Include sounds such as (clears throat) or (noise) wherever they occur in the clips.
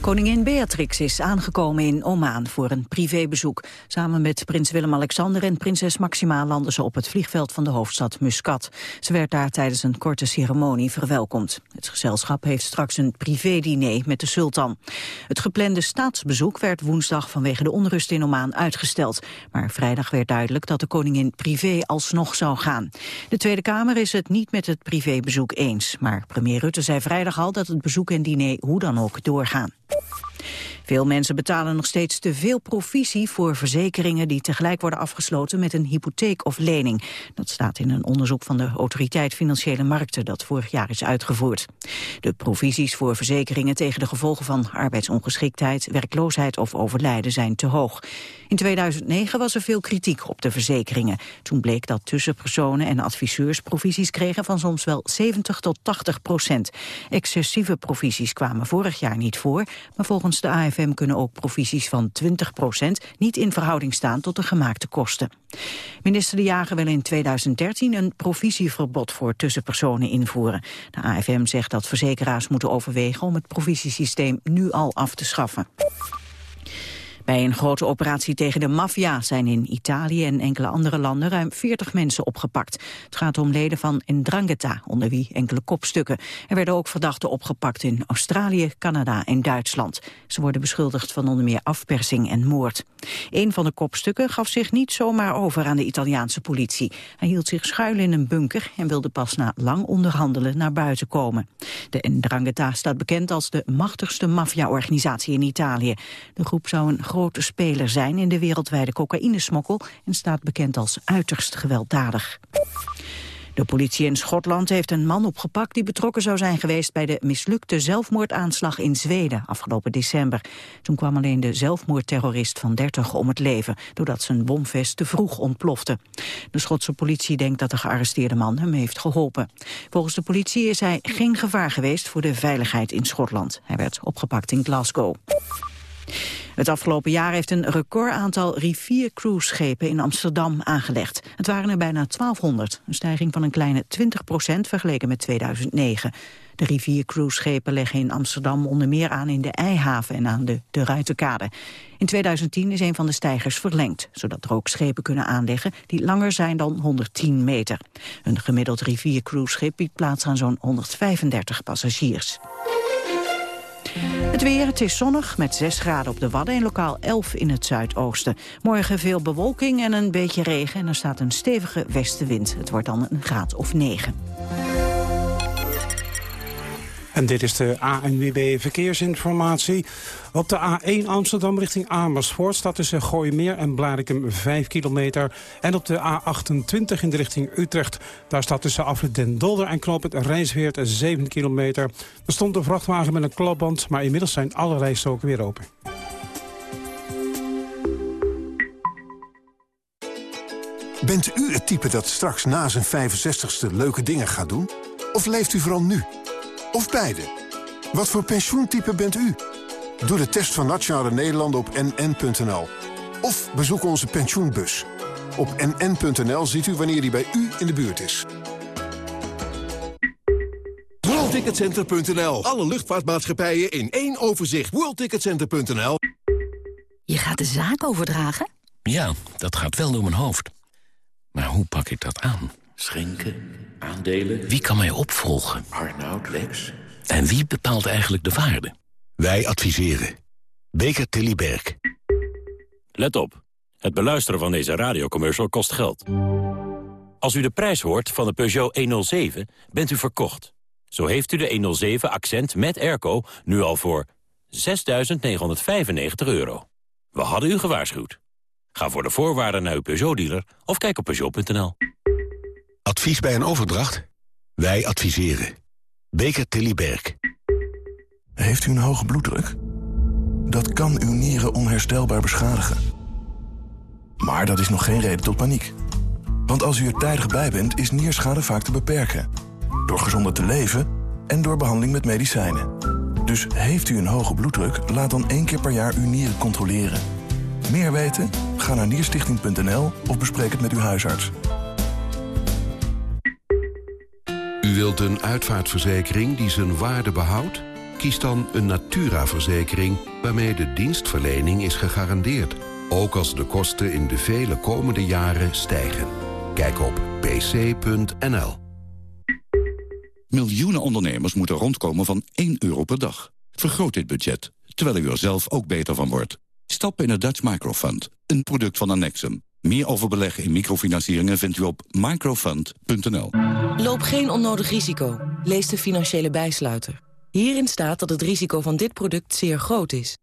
Koningin Beatrix is aangekomen in Oman voor een privébezoek. Samen met prins Willem-Alexander en prinses Maxima landen ze op het vliegveld van de hoofdstad Muscat. Ze werd daar tijdens een korte ceremonie verwelkomd. Het gezelschap heeft straks een privé-diner met de sultan. Het geplande staatsbezoek werd woensdag vanwege de onrust in Oman uitgesteld. Maar vrijdag werd duidelijk dat de koningin privé alsnog zou gaan. De Tweede Kamer is het niet met het privébezoek eens. Maar premier Rutte zei vrijdag al dat het bezoek en diner hoe dan ook doorgaan. Veel mensen betalen nog steeds te veel provisie voor verzekeringen die tegelijk worden afgesloten met een hypotheek of lening. Dat staat in een onderzoek van de Autoriteit Financiële Markten dat vorig jaar is uitgevoerd. De provisies voor verzekeringen tegen de gevolgen van arbeidsongeschiktheid, werkloosheid of overlijden zijn te hoog. In 2009 was er veel kritiek op de verzekeringen. Toen bleek dat tussenpersonen en adviseurs provisies kregen van soms wel 70 tot 80 procent. Excessieve provisies kwamen vorig jaar niet voor, maar volgens de AFM kunnen ook provisies van 20% niet in verhouding staan tot de gemaakte kosten. Minister De Jager wil in 2013 een provisieverbod voor tussenpersonen invoeren. De AFM zegt dat verzekeraars moeten overwegen om het provisiesysteem nu al af te schaffen. Bij een grote operatie tegen de maffia zijn in Italië en enkele andere landen ruim 40 mensen opgepakt. Het gaat om leden van Ndrangheta, onder wie enkele kopstukken. Er werden ook verdachten opgepakt in Australië, Canada en Duitsland. Ze worden beschuldigd van onder meer afpersing en moord. Een van de kopstukken gaf zich niet zomaar over aan de Italiaanse politie. Hij hield zich schuil in een bunker en wilde pas na lang onderhandelen naar buiten komen. De Ndrangheta staat bekend als de machtigste maffia-organisatie in Italië. De groep zou een grote speler zijn in de wereldwijde cocaïnesmokkel en staat bekend als uiterst gewelddadig. De politie in Schotland heeft een man opgepakt die betrokken zou zijn geweest bij de mislukte zelfmoordaanslag in Zweden afgelopen december. Toen kwam alleen de zelfmoordterrorist van 30 om het leven, doordat zijn bomvest te vroeg ontplofte. De Schotse politie denkt dat de gearresteerde man hem heeft geholpen. Volgens de politie is hij geen gevaar geweest voor de veiligheid in Schotland. Hij werd opgepakt in Glasgow. Het afgelopen jaar heeft een record aantal riviercruiseschepen in Amsterdam aangelegd. Het waren er bijna 1200, een stijging van een kleine 20 procent vergeleken met 2009. De riviercruiseschepen leggen in Amsterdam onder meer aan in de Eihaven en aan de De Ruiterkade. In 2010 is een van de stijgers verlengd, zodat er ook schepen kunnen aanleggen die langer zijn dan 110 meter. Een gemiddeld riviercruiseschip biedt plaats aan zo'n 135 passagiers. Het weer, het is zonnig met 6 graden op de Wadden en lokaal 11 in het zuidoosten. Morgen veel bewolking en een beetje regen en er staat een stevige westenwind. Het wordt dan een graad of 9. En dit is de ANWB Verkeersinformatie. Op de A1 Amsterdam richting Amersfoort staat tussen Gooimeer en Blarikum 5 kilometer. En op de A28 in de richting Utrecht, daar staat tussen Afrit Den Dolder en het Rijnsweert 7 kilometer. Er stond een vrachtwagen met een klapband, maar inmiddels zijn alle rijstroken weer open. Bent u het type dat straks na zijn 65ste leuke dingen gaat doen? Of leeft u vooral nu? Of beide? Wat voor pensioentype bent u? Doe de test van Nationale Nederlanden op nn.nl. Of bezoek onze pensioenbus. Op nn.nl ziet u wanneer die bij u in de buurt is. WorldTicketCenter.nl. Alle luchtvaartmaatschappijen in één overzicht. WorldTicketCenter.nl. Je gaat de zaak overdragen? Ja, dat gaat wel door mijn hoofd. Maar hoe pak ik dat aan? Schenken, aandelen... Wie kan mij opvolgen? Arnoud, Lex... En wie bepaalt eigenlijk de waarde? Wij adviseren. Beker Tilly Berg. Let op. Het beluisteren van deze radiocommercial kost geld. Als u de prijs hoort van de Peugeot 107, bent u verkocht. Zo heeft u de 107 Accent met airco nu al voor 6.995 euro. We hadden u gewaarschuwd. Ga voor de voorwaarden naar uw Peugeot-dealer of kijk op Peugeot.nl. Advies bij een overdracht? Wij adviseren. Beker Tilly Berg. Heeft u een hoge bloeddruk? Dat kan uw nieren onherstelbaar beschadigen. Maar dat is nog geen reden tot paniek. Want als u er tijdig bij bent, is nierschade vaak te beperken. Door gezonder te leven en door behandeling met medicijnen. Dus heeft u een hoge bloeddruk, laat dan één keer per jaar uw nieren controleren. Meer weten? Ga naar nierstichting.nl of bespreek het met uw huisarts. U wilt een uitvaartverzekering die zijn waarde behoudt? Kies dan een Natura-verzekering waarmee de dienstverlening is gegarandeerd. Ook als de kosten in de vele komende jaren stijgen. Kijk op pc.nl. Miljoenen ondernemers moeten rondkomen van 1 euro per dag. Vergroot dit budget, terwijl u er zelf ook beter van wordt. Stap in het Dutch Microfund, een product van Annexum. Meer over beleggen in microfinancieringen vindt u op microfund.nl. Loop geen onnodig risico. Lees de financiële bijsluiter. Hierin staat dat het risico van dit product zeer groot is.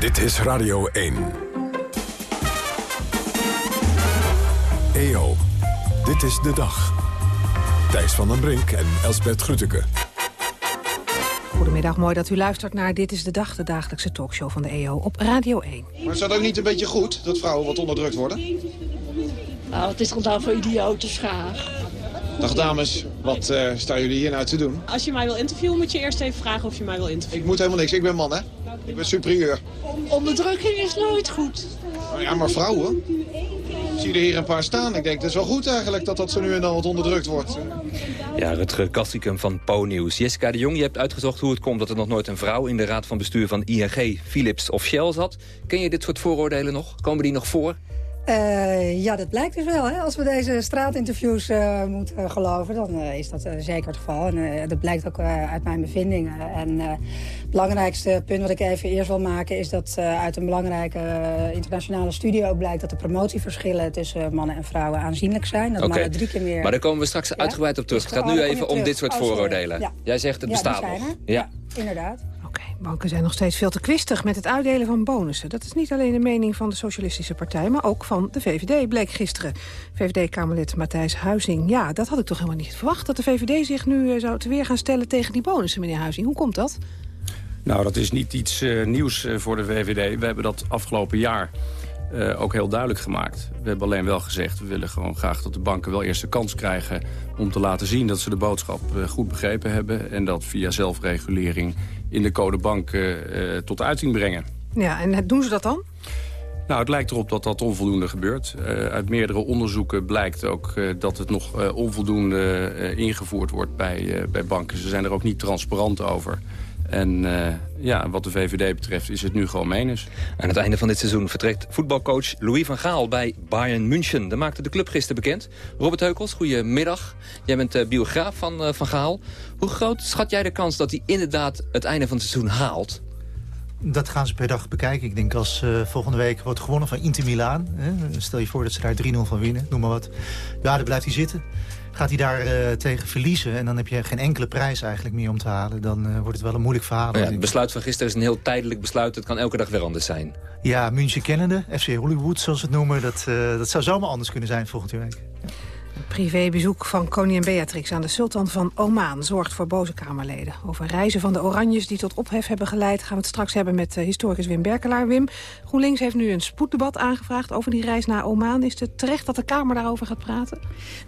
Dit is Radio 1. EO, dit is de dag. Thijs van den Brink en Elsbert Grütke. Goedemiddag, mooi dat u luistert naar Dit is de Dag, de dagelijkse talkshow van de EO op Radio 1. Maar is dat ook niet een beetje goed, dat vrouwen wat onderdrukt worden? Nou, het is toch dan voor idiote schaar. Dag dames, wat uh, staan jullie hier nou te doen? Als je mij wil interviewen, moet je eerst even vragen of je mij wil interviewen. Ik moet helemaal niks, ik ben man hè. Ik ben superieur. Onderdrukking is nooit goed. Nou ja, maar vrouwen? Ik zie er hier een paar staan. Ik denk, het is wel goed eigenlijk dat dat zo nu en dan wat onderdrukt wordt. Ja, Rutger Kastikum van Po-nieuws. Jessica de Jong, je hebt uitgezocht hoe het komt dat er nog nooit een vrouw... in de raad van bestuur van ING, Philips of Shell zat. Ken je dit soort vooroordelen nog? Komen die nog voor? Uh, ja, dat blijkt dus wel. Hè? Als we deze straatinterviews uh, moeten geloven, dan uh, is dat zeker het geval. En dat blijkt ook uit mijn bevindingen. En het belangrijkste punt wat ik even eerst wil maken... is dat uit een belangrijke internationale studie ook blijkt... dat de promotieverschillen tussen mannen en vrouwen aanzienlijk zijn. Dat okay. mannen drie keer meer... Maar daar komen we straks uitgebreid op terug. Het gaat nu even om dit soort oh, vooroordelen. Ja. Jij zegt het ja, bestaat nog. Ja, inderdaad. Banken zijn nog steeds veel te kwistig met het uitdelen van bonussen. Dat is niet alleen de mening van de Socialistische Partij... maar ook van de VVD, bleek gisteren. VVD-Kamerlid Matthijs Huizing. Ja, dat had ik toch helemaal niet verwacht... dat de VVD zich nu zou te weer gaan stellen tegen die bonussen, meneer Huizing. Hoe komt dat? Nou, dat is niet iets uh, nieuws uh, voor de VVD. We hebben dat afgelopen jaar ook heel duidelijk gemaakt. We hebben alleen wel gezegd, we willen gewoon graag dat de banken wel eerst de kans krijgen... om te laten zien dat ze de boodschap goed begrepen hebben... en dat via zelfregulering in de codebank uh, tot uiting brengen. Ja, en doen ze dat dan? Nou, het lijkt erop dat dat onvoldoende gebeurt. Uh, uit meerdere onderzoeken blijkt ook uh, dat het nog uh, onvoldoende ingevoerd wordt bij, bij banken. Ze zijn er ook niet transparant over. En uh, ja, wat de VVD betreft is het nu gewoon menens. Aan het einde van dit seizoen vertrekt voetbalcoach Louis van Gaal bij Bayern München. Dat maakte de club gisteren bekend. Robert Heukels, goedemiddag. Jij bent uh, biograaf van uh, Van Gaal. Hoe groot schat jij de kans dat hij inderdaad het einde van het seizoen haalt? Dat gaan ze per dag bekijken. Ik denk als uh, volgende week wordt gewonnen van Inter Milaan. Hè, stel je voor dat ze daar 3-0 van winnen, noem maar wat. Ja, dan blijft hij zitten. Gaat hij daar uh, tegen verliezen en dan heb je geen enkele prijs eigenlijk meer om te halen... dan uh, wordt het wel een moeilijk verhaal. Ja, het besluit van gisteren is een heel tijdelijk besluit. Het kan elke dag weer anders zijn. Ja, München kennende, FC Hollywood zoals ze het noemen... dat, uh, dat zou zomaar anders kunnen zijn volgende week. Ja. Privébezoek van koningin Beatrix aan de sultan van Oman zorgt voor boze Kamerleden. Over reizen van de Oranjes die tot ophef hebben geleid... gaan we het straks hebben met historicus Wim Berkelaar. Wim, GroenLinks heeft nu een spoeddebat aangevraagd over die reis naar Oman. Is het terecht dat de Kamer daarover gaat praten?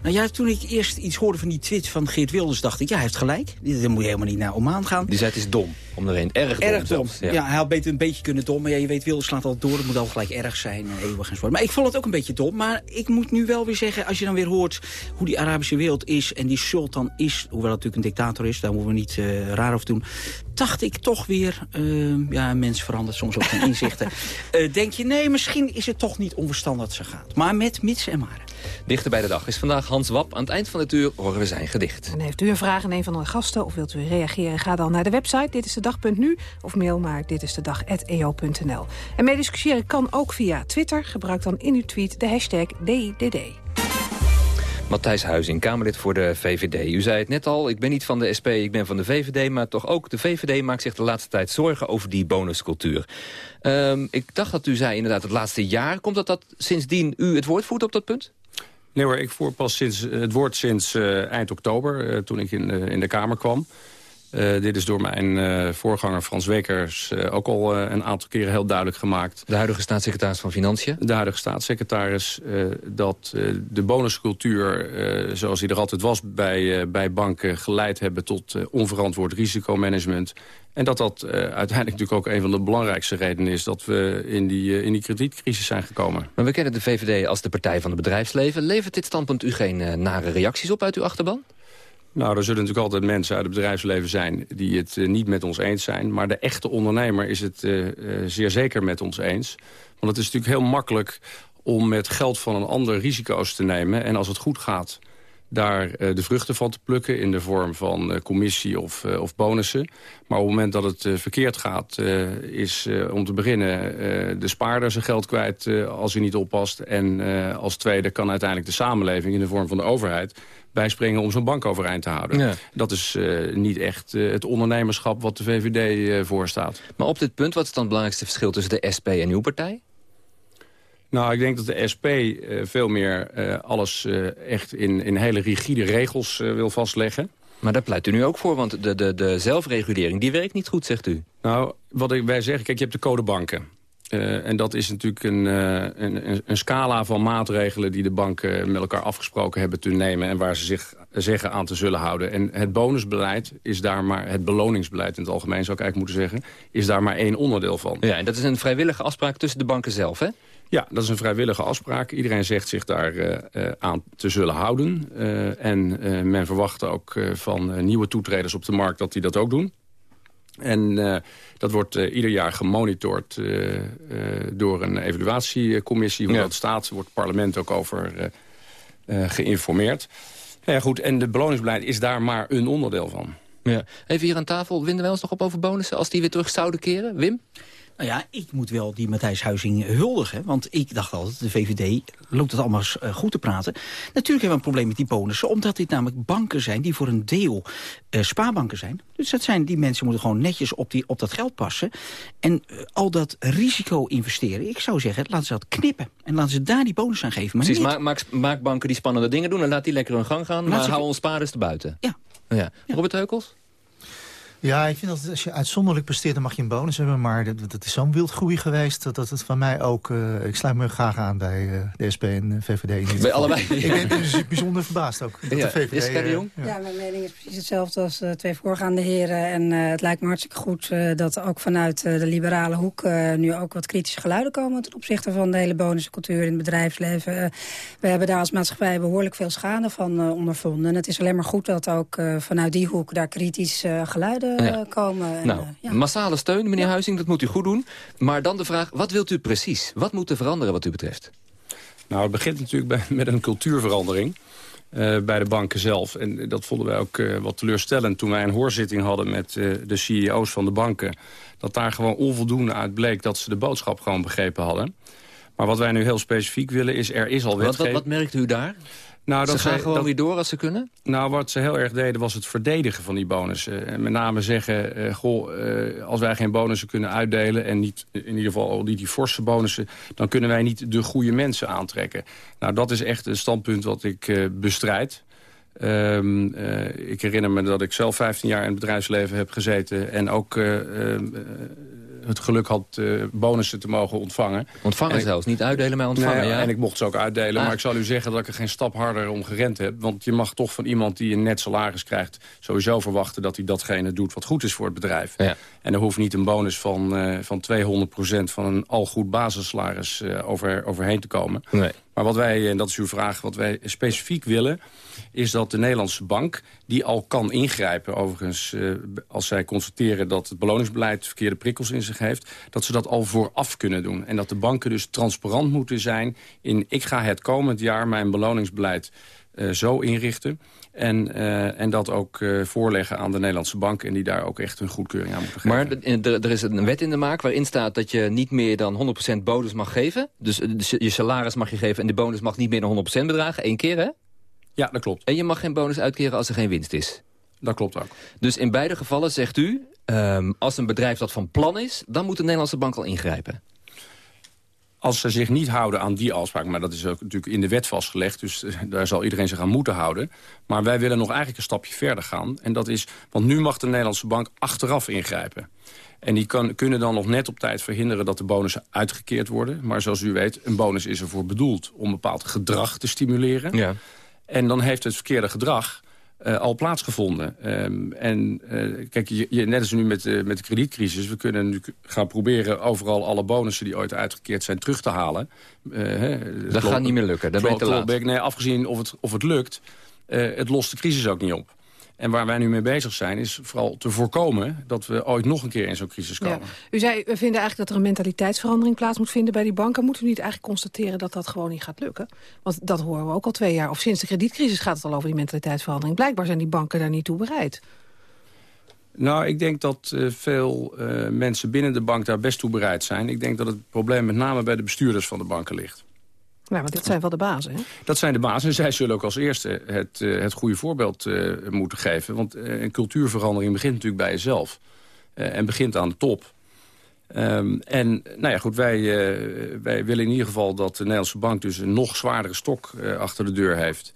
Nou ja, toen ik eerst iets hoorde van die tweet van Geert Wilders... dacht ik, ja, hij heeft gelijk. Dan moet je helemaal niet naar Oman gaan. Die zei het is dom, om erheen. Erg dom. Erg dom. Ja. ja. hij had beter een beetje kunnen dom. Maar ja, je weet, Wilders slaat altijd door. Het moet al gelijk erg zijn, eeuwig enzovoort. Maar ik vond het ook een beetje dom. Maar ik moet nu wel weer zeggen, als je dan weer hoort... hoe die Arabische wereld is en die sultan is... hoewel het natuurlijk een dictator is, daar moeten we niet uh, raar over doen... dacht ik toch weer, uh, ja, een mens verandert soms ook zijn (laughs) inzichten... Uh, denk je, nee, misschien is het toch niet onverstandig dat ze gaat. Maar met mits en maren. Dichter bij de dag is vandaag Hans Wap. Aan het eind van het uur horen we zijn gedicht. En heeft u een vraag aan een van de gasten of wilt u reageren... ga dan naar de website dit is de dag.nu of mail maar dit is de dag@eo.nl. En meediscussiëren kan ook via Twitter. Gebruik dan in uw tweet de hashtag DDD. Matthijs Huizing, Kamerlid voor de VVD. U zei het net al, ik ben niet van de SP, ik ben van de VVD... maar toch ook de VVD maakt zich de laatste tijd zorgen over die bonuscultuur. Um, ik dacht dat u zei inderdaad het laatste jaar. Komt dat dat sindsdien u het woord voert op dat punt? Nee hoor, ik voer pas sinds, het woord sinds uh, eind oktober, uh, toen ik in, uh, in de Kamer kwam. Uh, dit is door mijn uh, voorganger Frans Wekers uh, ook al een aantal keren heel duidelijk gemaakt. De huidige staatssecretaris van Financiën? De huidige staatssecretaris. dat de bonuscultuur, zoals die er altijd was bij, bij banken... geleid hebben tot onverantwoord risicomanagement. En dat dat uiteindelijk natuurlijk ook een van de belangrijkste redenen is... dat we in die, in die kredietcrisis zijn gekomen. Maar we kennen de VVD als de partij van het bedrijfsleven. Levert dit standpunt u geen nare reacties op uit uw achterban? Nou, er zullen natuurlijk altijd mensen uit het bedrijfsleven zijn... die het uh, niet met ons eens zijn. Maar de echte ondernemer is het uh, uh, zeer zeker met ons eens. Want het is natuurlijk heel makkelijk om met geld van een ander risico's te nemen. En als het goed gaat, daar de vruchten van te plukken... in de vorm van commissie of, of bonussen. Maar op het moment dat het verkeerd gaat... is om te beginnen de spaarder zijn geld kwijt als hij niet oppast. En als tweede kan uiteindelijk de samenleving... in de vorm van de overheid bijspringen om zo'n bank overeind te houden. Ja. Dat is uh, niet echt uh, het ondernemerschap wat de VVD uh, voorstaat. Maar op dit punt, wat is dan het belangrijkste verschil tussen de SP en uw partij? Nou, ik denk dat de SP veel meer alles echt in, in hele rigide regels wil vastleggen. Maar daar pleit u nu ook voor, want de, de, de zelfregulering die werkt niet goed, zegt u. Nou, wat ik, wij zeggen, kijk, je hebt de codebanken. Uh, en dat is natuurlijk een, uh, een, een, scala van maatregelen... die de banken met elkaar afgesproken hebben te nemen... en waar ze zich zeggen aan te zullen houden. En het bonusbeleid is daar maar... het beloningsbeleid in het algemeen zou ik eigenlijk moeten zeggen... is daar maar één onderdeel van. Ja, en dat is een vrijwillige afspraak tussen de banken zelf, hè? Ja, dat is een vrijwillige afspraak. Iedereen zegt zich daar uh, aan te zullen houden. en men verwacht ook van nieuwe toetreders op de markt... dat die dat ook doen. En uh, dat wordt uh, ieder jaar gemonitord uh, door een evaluatiecommissie. Hoe ja. dat staat, wordt het parlement ook over geïnformeerd. Nou ja, goed, en het beloningsbeleid is daar maar een onderdeel van. Ja. Even hier aan tafel, winden wij ons nog op over bonussen... als die weer terug zouden keren? Wim? Nou ja, ik moet wel die Matthijs Huizing huldigen. Want ik dacht altijd, de VVD loopt het allemaal uh, goed te praten. Natuurlijk hebben we een probleem met die bonussen. Omdat dit namelijk banken zijn die voor een deel uh, spaarbanken zijn. Dus dat zijn, die mensen moeten gewoon netjes op, die, op dat geld passen. En uh, al dat risico investeren, ik zou zeggen, laten ze dat knippen. En laten ze daar die bonus aan geven. Maar Precies, maak, maak, maak, banken die spannende dingen doen en laat die lekker hun gang gaan. maar hou ons spaarders te buiten. Ja. ja. Robert Heukels? Ja, ik vind dat als je uitzonderlijk presteert, dan mag je een bonus hebben. Maar dat, dat is zo'n wildgroei geweest dat, dat het van mij ook... Uh, ik sluit me graag aan bij uh, de SP en de VVD. Bij allebei? Ik ben dus bijzonder verbaasd ook. Dat ja. de VVD, is jong? Ja. ja. mijn mening is precies hetzelfde als de twee voorgaande heren. En het lijkt me hartstikke goed dat ook vanuit de liberale hoek... nu ook wat kritische geluiden komen ten opzichte van de hele bonuscultuur in het bedrijfsleven. we hebben daar als maatschappij behoorlijk veel schade van ondervonden. En het is alleen maar goed dat ook vanuit die hoek daar kritisch geluiden ja. komen. En, nou, ja. massale steun, meneer Huizing, dat moet u goed doen. Maar dan de vraag, wat wilt u precies? Wat moet er veranderen wat u betreft? Nou, het begint natuurlijk bij, met een cultuurverandering. Uh, bij de banken zelf. En dat vonden wij ook uh, wat teleurstellend toen wij een hoorzitting hadden met uh, de CEO's van de banken. Dat daar gewoon onvoldoende uit bleek dat ze de boodschap gewoon begrepen hadden. Maar wat wij nu heel specifiek willen is, er is al wetgeving... Wat, wat, wat merkt u daar? Nou, ze gaan gewoon dat, weer door als ze kunnen? Nou, wat ze heel erg deden was het verdedigen van die bonussen. En met name zeggen, uh, goh, uh, als wij geen bonussen kunnen uitdelen... en niet, in ieder geval niet die forse bonussen... dan kunnen wij niet de goede mensen aantrekken. Nou, dat is echt een standpunt wat ik uh, bestrijd. Um, ik herinner me dat ik zelf 15 jaar in het bedrijfsleven heb gezeten... en ook het geluk had uh, bonussen te mogen ontvangen. Ontvangen zelfs, niet uitdelen, maar ontvangen. Nee, ja. En ik mocht ze ook uitdelen. Ah. Maar ik zal u zeggen dat ik er geen stap harder om gerend heb. Want je mag toch van iemand die een net salaris krijgt... sowieso verwachten dat hij datgene doet wat goed is voor het bedrijf. Ja. En er hoeft niet een bonus van, uh, van 200% van een al goed basissalaris uh, over, overheen te komen. Nee. Maar wat wij, en dat is uw vraag, wat wij specifiek willen... is dat de Nederlandse bank, die al kan ingrijpen... overigens, uh, als zij constateren dat het beloningsbeleid... verkeerde prikkels in zich heeft... dat ze dat al vooraf kunnen doen. En dat de banken dus transparant moeten zijn... in ik ga het komend jaar mijn beloningsbeleid uh, zo inrichten... En, uh, en dat ook uh, voorleggen aan de Nederlandse bank... en die daar ook echt hun goedkeuring aan moeten geven. Maar er is een wet in de maak waarin staat dat je niet meer dan 100% bonus mag geven. Dus, dus je salaris mag je geven en de bonus mag niet meer dan 100% bedragen. Eén keer, hè? Ja, dat klopt. En je mag geen bonus uitkeren als er geen winst is. Dat klopt ook. Dus in beide gevallen zegt u... Um, als een bedrijf dat van plan is, dan moet de Nederlandse bank al ingrijpen. Als ze zich niet houden aan die afspraak... maar dat is ook natuurlijk in de wet vastgelegd... dus eh, daar zal iedereen zich aan moeten houden. Maar wij willen nog eigenlijk een stapje verder gaan. En dat is, want nu mag de Nederlandse bank achteraf ingrijpen. En die kan, kunnen dan nog net op tijd verhinderen dat de bonussen uitgekeerd worden. Maar zoals u weet, een bonus is ervoor bedoeld om bepaald gedrag te stimuleren. Ja. En dan heeft het verkeerde gedrag uh, al plaatsgevonden. Um, en uh, kijk, je, je, net als nu met, uh, met de kredietcrisis... we kunnen nu gaan proberen overal alle bonussen die ooit uitgekeerd zijn terug te halen. He, dat gaat niet meer lukken, dat ben je te laat. Nee, afgezien of het, of het lukt, het lost de crisis ook niet op. En waar wij nu mee bezig zijn, is vooral te voorkomen... dat we ooit nog een keer in zo'n crisis komen. Ja. U zei, we vinden eigenlijk dat er een mentaliteitsverandering plaats moet vinden bij die banken. Moeten we niet eigenlijk constateren dat dat gewoon niet gaat lukken? Want dat horen we ook al twee jaar. Of sinds de kredietcrisis gaat het al over die mentaliteitsverandering. Blijkbaar zijn die banken daar niet toe bereid. Nou, ik denk dat uh, veel uh, mensen binnen de bank daar best toe bereid zijn. Ik denk dat het probleem met name bij de bestuurders van de banken ligt. Ja, want dit zijn wel de bazen, hè? Dat zijn de bazen. En zij zullen ook als eerste het, uh, het goede voorbeeld uh, moeten geven. Want uh, een cultuurverandering begint natuurlijk bij jezelf. en begint aan de top. Um, en nou ja, goed, wij, wij willen in ieder geval dat de Nederlandse bank... dus een nog zwaardere stok achter de deur heeft...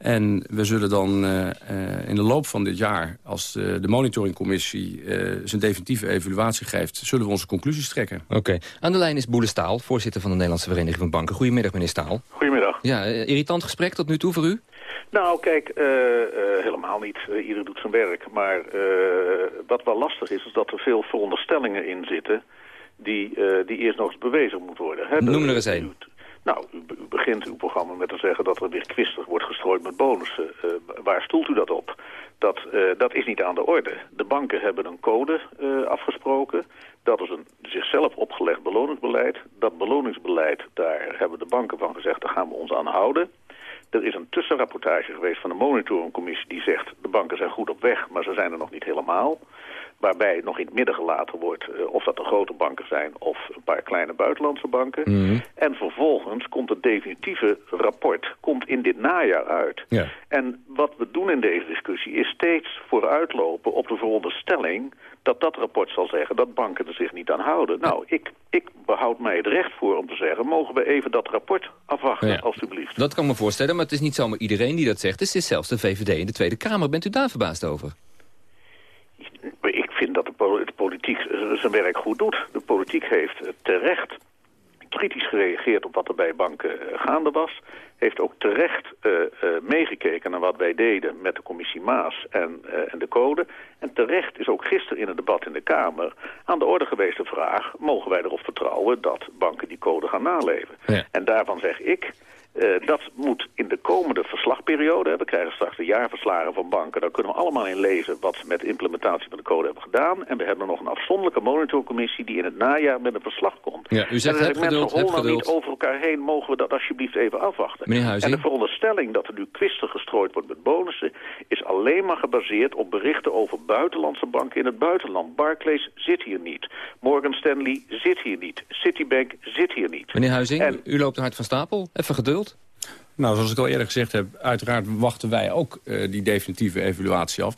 En we zullen dan uh, uh, in de loop van dit jaar, als de, de monitoringcommissie uh, zijn definitieve evaluatie geeft, zullen we onze conclusies trekken. Oké. Aan de lijn is Boele Staal, voorzitter van de Nederlandse Vereniging van Banken. Goedemiddag, meneer Staal. Goedemiddag. Ja, irritant gesprek tot nu toe voor u? Nou, kijk, helemaal niet. ieder doet zijn werk. Maar wat wel lastig is, is dat er veel veronderstellingen in zitten die, die eerst nog eens bewezen moeten worden. Hè? Noem er eens één. Nou, u, begint uw programma met te zeggen dat er weer kwistig wordt gestrooid met bonussen. Uh, waar stoelt u dat op? Dat, uh, dat is niet aan de orde. De banken hebben een code uh, afgesproken. Dat is een zichzelf opgelegd beloningsbeleid. Dat beloningsbeleid, daar hebben de banken van gezegd, daar gaan we ons aan houden. Er is een tussenrapportage geweest van de monitoringcommissie die zegt... de banken zijn goed op weg, maar ze zijn er nog niet helemaal waarbij nog in het midden gelaten wordt uh, of dat de grote banken zijn of een paar kleine buitenlandse banken. Mm. En vervolgens komt het definitieve rapport komt in dit najaar uit. Ja. En wat we doen in deze discussie is steeds vooruitlopen op de veronderstelling dat dat rapport zal zeggen dat banken er zich niet aan houden. Nou, ik, ik behoud mij het recht voor om te zeggen... mogen we even dat rapport afwachten, ja. alstublieft. Dat kan me voorstellen, maar het is niet zomaar iedereen die dat zegt. Het is zelfs de VVD in de Tweede Kamer. Bent u daar verbaasd over? Politiek zijn werk goed doet. De politiek heeft terecht kritisch gereageerd op wat er bij banken eh, gaande was. Heeft ook terecht uh, uh, meegekeken naar wat wij deden met de commissie Maas en, uh, en de code. En terecht is ook gisteren in het debat in de Kamer aan de orde geweest de vraag... mogen wij erop vertrouwen dat banken die code gaan naleven? Ja. En daarvan zeg ik, uh, dat moet in de komende verslagperiode, we krijgen straks de jaarverslagen van banken, daar kunnen we allemaal in lezen wat ze met de implementatie van de code hebben gedaan. En we hebben nog een afzonderlijke monitorcommissie die in het najaar met een verslag komt. Ja, u zegt, en heb geduld, heb geduld. niet over elkaar heen, mogen we dat alsjeblieft even afwachten. En de veronderstelling dat er nu kwistig gestrooid wordt met bonussen, is alleen maar gebaseerd op berichten over buitenlandse banken in het buitenland. Barclays zit hier niet. Morgan Stanley zit hier niet. Citibank zit hier niet. Meneer Huizing, en, u loopt hard van stapel. Even geduld. Nou, zoals ik al eerder gezegd heb, uiteraard wachten wij ook uh, die definitieve evaluatie af.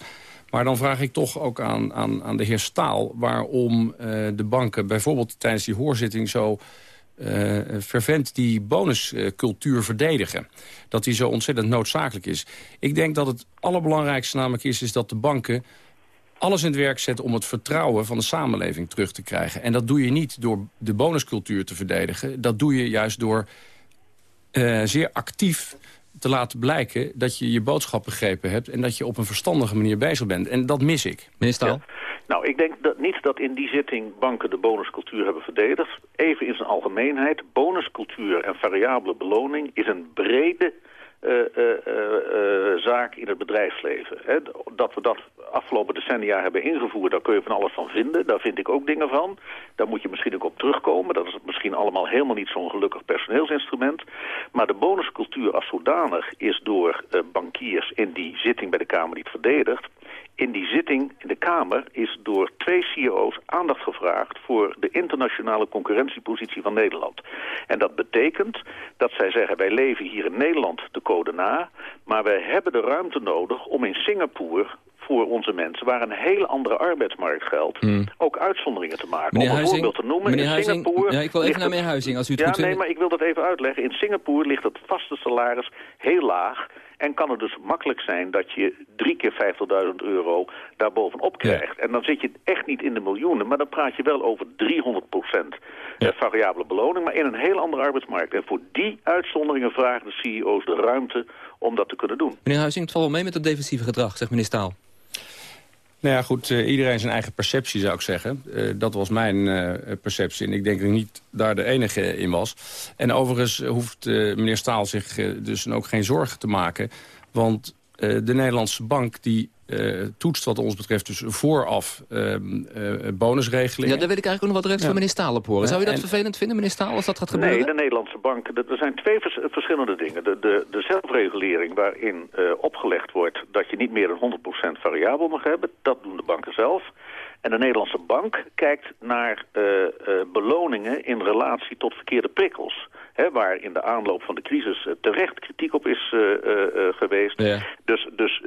Maar dan vraag ik toch ook aan, aan, aan de heer Staal... waarom uh, de banken bijvoorbeeld tijdens die hoorzitting zo... Uh, fervent die bonuscultuur verdedigen. Dat die zo ontzettend noodzakelijk is. Ik denk dat het allerbelangrijkste namelijk is... is dat de banken alles in het werk zetten om het vertrouwen van de samenleving terug te krijgen. En dat doe je niet door de bonuscultuur te verdedigen. Dat doe je juist door uh, zeer actief te laten blijken dat je je boodschap begrepen hebt... en dat je op een verstandige manier bezig bent. En dat mis ik. Ja. Nou, ik denk dat niet dat in die zitting banken de bonuscultuur hebben verdedigd. Even in zijn algemeenheid, bonuscultuur en variabele beloning is een brede zaak in het bedrijfsleven. Hè? Dat we dat afgelopen decennia hebben ingevoerd, daar kun je van alles van vinden. Daar vind ik ook dingen van. Daar moet je misschien ook op terugkomen. Dat is misschien allemaal helemaal niet zo'n gelukkig personeelsinstrument. Maar de bonuscultuur als zodanig is door bankiers in die zitting bij de Kamer niet verdedigd. In die zitting in de Kamer is door twee CEO's aandacht gevraagd... voor de internationale concurrentiepositie van Nederland. En dat betekent dat zij zeggen... wij leven hier in Nederland de code na... maar wij hebben de ruimte nodig om in Singapore voor onze mensen... waar een hele andere arbeidsmarkt geldt, Hmm. ook uitzonderingen te maken. Meneer Om een Huizing, voorbeeld te noemen, meneer in Huizing, Singapore... ja, ik wil even naar meneer Huizing, als u het ja, goed nee, vindt. maar ik wil dat even uitleggen. In Singapore ligt het vaste salaris heel laag... En kan het dus makkelijk zijn dat je drie keer 50.000 euro daarbovenop krijgt. En dan zit je echt niet in de miljoenen, maar dan praat je wel over 300 procent variabele beloning, maar in een heel andere arbeidsmarkt. En voor die uitzonderingen vragen de CEO's de ruimte om dat te kunnen doen. Meneer Huizing, het valt wel mee met het defensieve gedrag, zegt meneer Staal. Nou ja, goed, eh, iedereen zijn eigen perceptie zou ik zeggen. Eh, dat was mijn eh, perceptie en ik denk dat ik niet daar de enige in was. En overigens hoeft meneer Staal zich dus ook geen zorgen te maken. Want de Nederlandse bank die eh, toetst wat ons betreft dus vooraf ehm, eh, bonusregelingen. Ja, daar wil ik eigenlijk ook nog wat Ja. van meneer Staal op horen. Zou u dat En- vervelend vinden, meneer Staal, als dat gaat gebeuren? Nee, de Nederlandse bank. Er zijn twee vers- verschillende dingen. De, de, de zelfregulering waarin eh, opgelegd wordt dat je niet meer dan 100% variabel mag hebben. Dat doen de banken zelf. En de Nederlandse bank kijkt naar eh, eh, beloningen in relatie tot verkeerde prikkels. Hè, waar in de aanloop van de crisis eh, terecht kritiek op is eh, eh, geweest. Dus, dus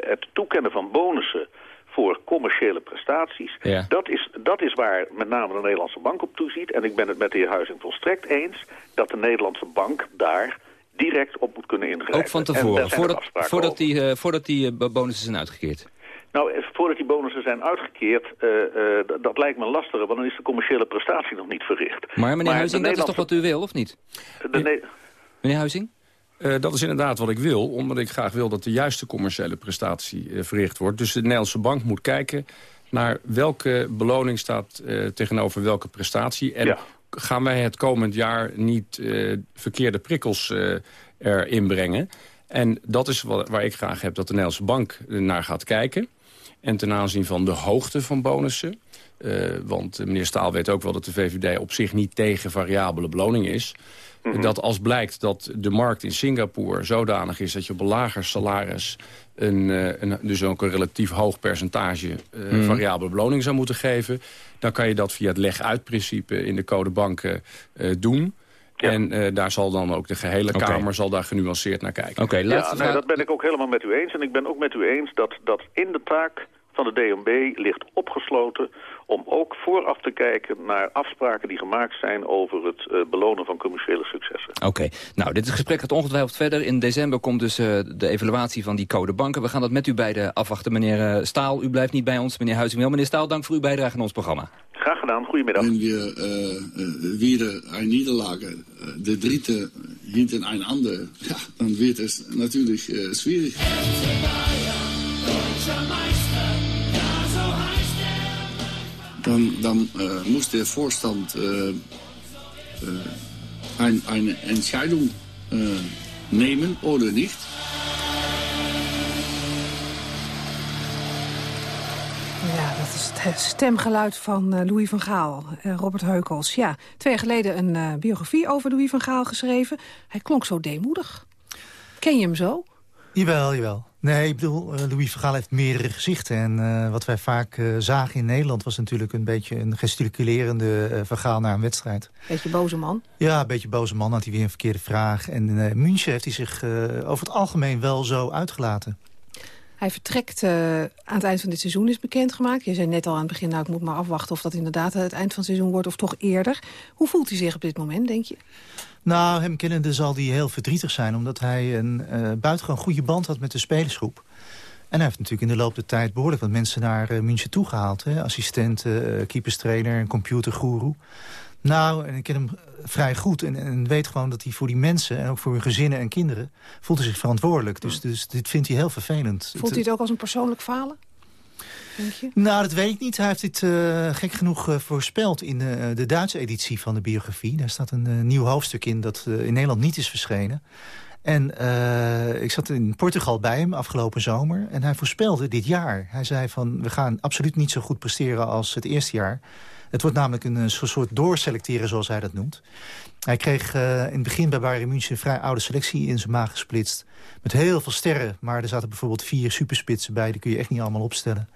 het toekennen van bonussen voor commerciële prestaties. Ja. Dat, is, dat is waar met name de Nederlandse bank op toeziet. En ik ben het met de heer Huizing volstrekt eens... dat de Nederlandse bank daar direct op moet kunnen ingrijpen. Ook van tevoren, voordat, voordat die, voordat die bonussen zijn uitgekeerd. Nou, eh, voordat die bonussen zijn uitgekeerd, eh, eh, dat lijkt me lastiger... want dan is de commerciële prestatie nog niet verricht. Maar meneer de Huizing, dat is toch wat u wil, of niet? de Ne- Meneer Huizing? Eh, dat is inderdaad wat ik wil, omdat ik graag wil dat de juiste commerciële prestatie verricht wordt. Dus de Nederlandse bank moet kijken naar welke beloning staat eh, tegenover welke prestatie. En gaan wij het komend jaar niet eh, verkeerde prikkels eh, erin brengen. En dat is wat, waar ik graag heb dat de Nederlandse bank naar gaat kijken. En ten aanzien van de hoogte van bonussen. eh, want meneer Staal weet ook wel dat de VVD op zich niet tegen variabele beloning is. Dat als blijkt dat de markt in Singapore zodanig is... dat je op een lager salaris een, eh, een, dus ook een relatief hoog percentage eh, Mhm. variabele beloning zou moeten geven... dan kan je dat via het leg-uit-principe in de code banken eh, doen. En eh, daar zal dan ook de gehele. Kamer zal daar genuanceerd naar kijken. Oké, Ja, nee, dat ben ik ook helemaal met u eens. En ik ben ook met u eens dat, dat in de taak van de DNB ligt opgesloten... om ook vooraf te kijken naar afspraken die gemaakt zijn... over het eh, belonen van commerciële successen. Oké, nou, dit gesprek gaat ongetwijfeld verder. In december komt dus eh, de evaluatie van die code banken. We gaan dat met u beiden afwachten. Meneer Staal, u blijft niet bij ons. Meneer Huizing wel. Meneer Staal, dank voor uw bijdrage aan ons programma. Graag gedaan, goedemiddag. Wenn wir äh, äh, wieder eine Niederlage, äh, der dritte hintereinander, ja, dann wird es natürlich äh, schwierig. Dann, dann äh, muss der Vorstand äh, ein, eine Entscheidung nehmen oder nicht. Ja, dat is het stemgeluid van eh, Louis van Gaal, eh, Robert Heukels. Ja, twee jaar geleden een eh, biografie over Louis van Gaal geschreven. Hij klonk zo deemoedig. Ken je hem zo? Jawel, jawel. Nee, ik bedoel, eh, Louis van Gaal heeft meerdere gezichten. En eh, wat wij vaak eh, zagen in Nederland... was natuurlijk een beetje een gesticulerende eh Van Gaal na een wedstrijd. Beetje boze man. Ja, een beetje boze man, had hij weer een verkeerde vraag. En in eh, München heeft hij zich eh, over het algemeen wel zo uitgelaten. Hij vertrekt eh, aan het eind van dit seizoen, is bekendgemaakt. Je zei net al aan het begin, nou, ik moet maar afwachten... of dat inderdaad het eind van het seizoen wordt of toch eerder. Hoe voelt hij zich op dit moment, denk je? Nou, hem kennende zal hij heel verdrietig zijn... omdat hij een eh buitengewoon goede band had met de spelersgroep. En hij heeft natuurlijk in de loop der tijd behoorlijk wat mensen naar uh, München toegehaald. Assistenten, uh, keeperstrainer, computergoeroe. Nou, en ik ken hem vrij goed en, en, weet gewoon dat hij voor die mensen... en ook voor hun gezinnen en kinderen, voelt hij zich verantwoordelijk. Dus, dus dit vindt hij heel vervelend. Voelt hij het ook als een persoonlijk falen? Nou, dat weet ik niet. Hij heeft dit uh, gek genoeg uh, voorspeld in uh, de Duitse editie van de biografie. Daar staat een nieuw hoofdstuk in dat in Nederland niet is verschenen. En ik zat in Portugal bij hem afgelopen zomer. En hij voorspelde dit jaar. Hij zei van, we gaan absoluut niet zo goed presteren als het eerste jaar. Het wordt namelijk een, een soort doorselecteren, zoals hij dat noemt. Hij kreeg uh, in het begin bij Bayern München een vrij oude selectie in zijn maag gesplitst. Met heel veel sterren, maar er zaten bijvoorbeeld vier superspitsen bij. Die kun je echt niet allemaal opstellen.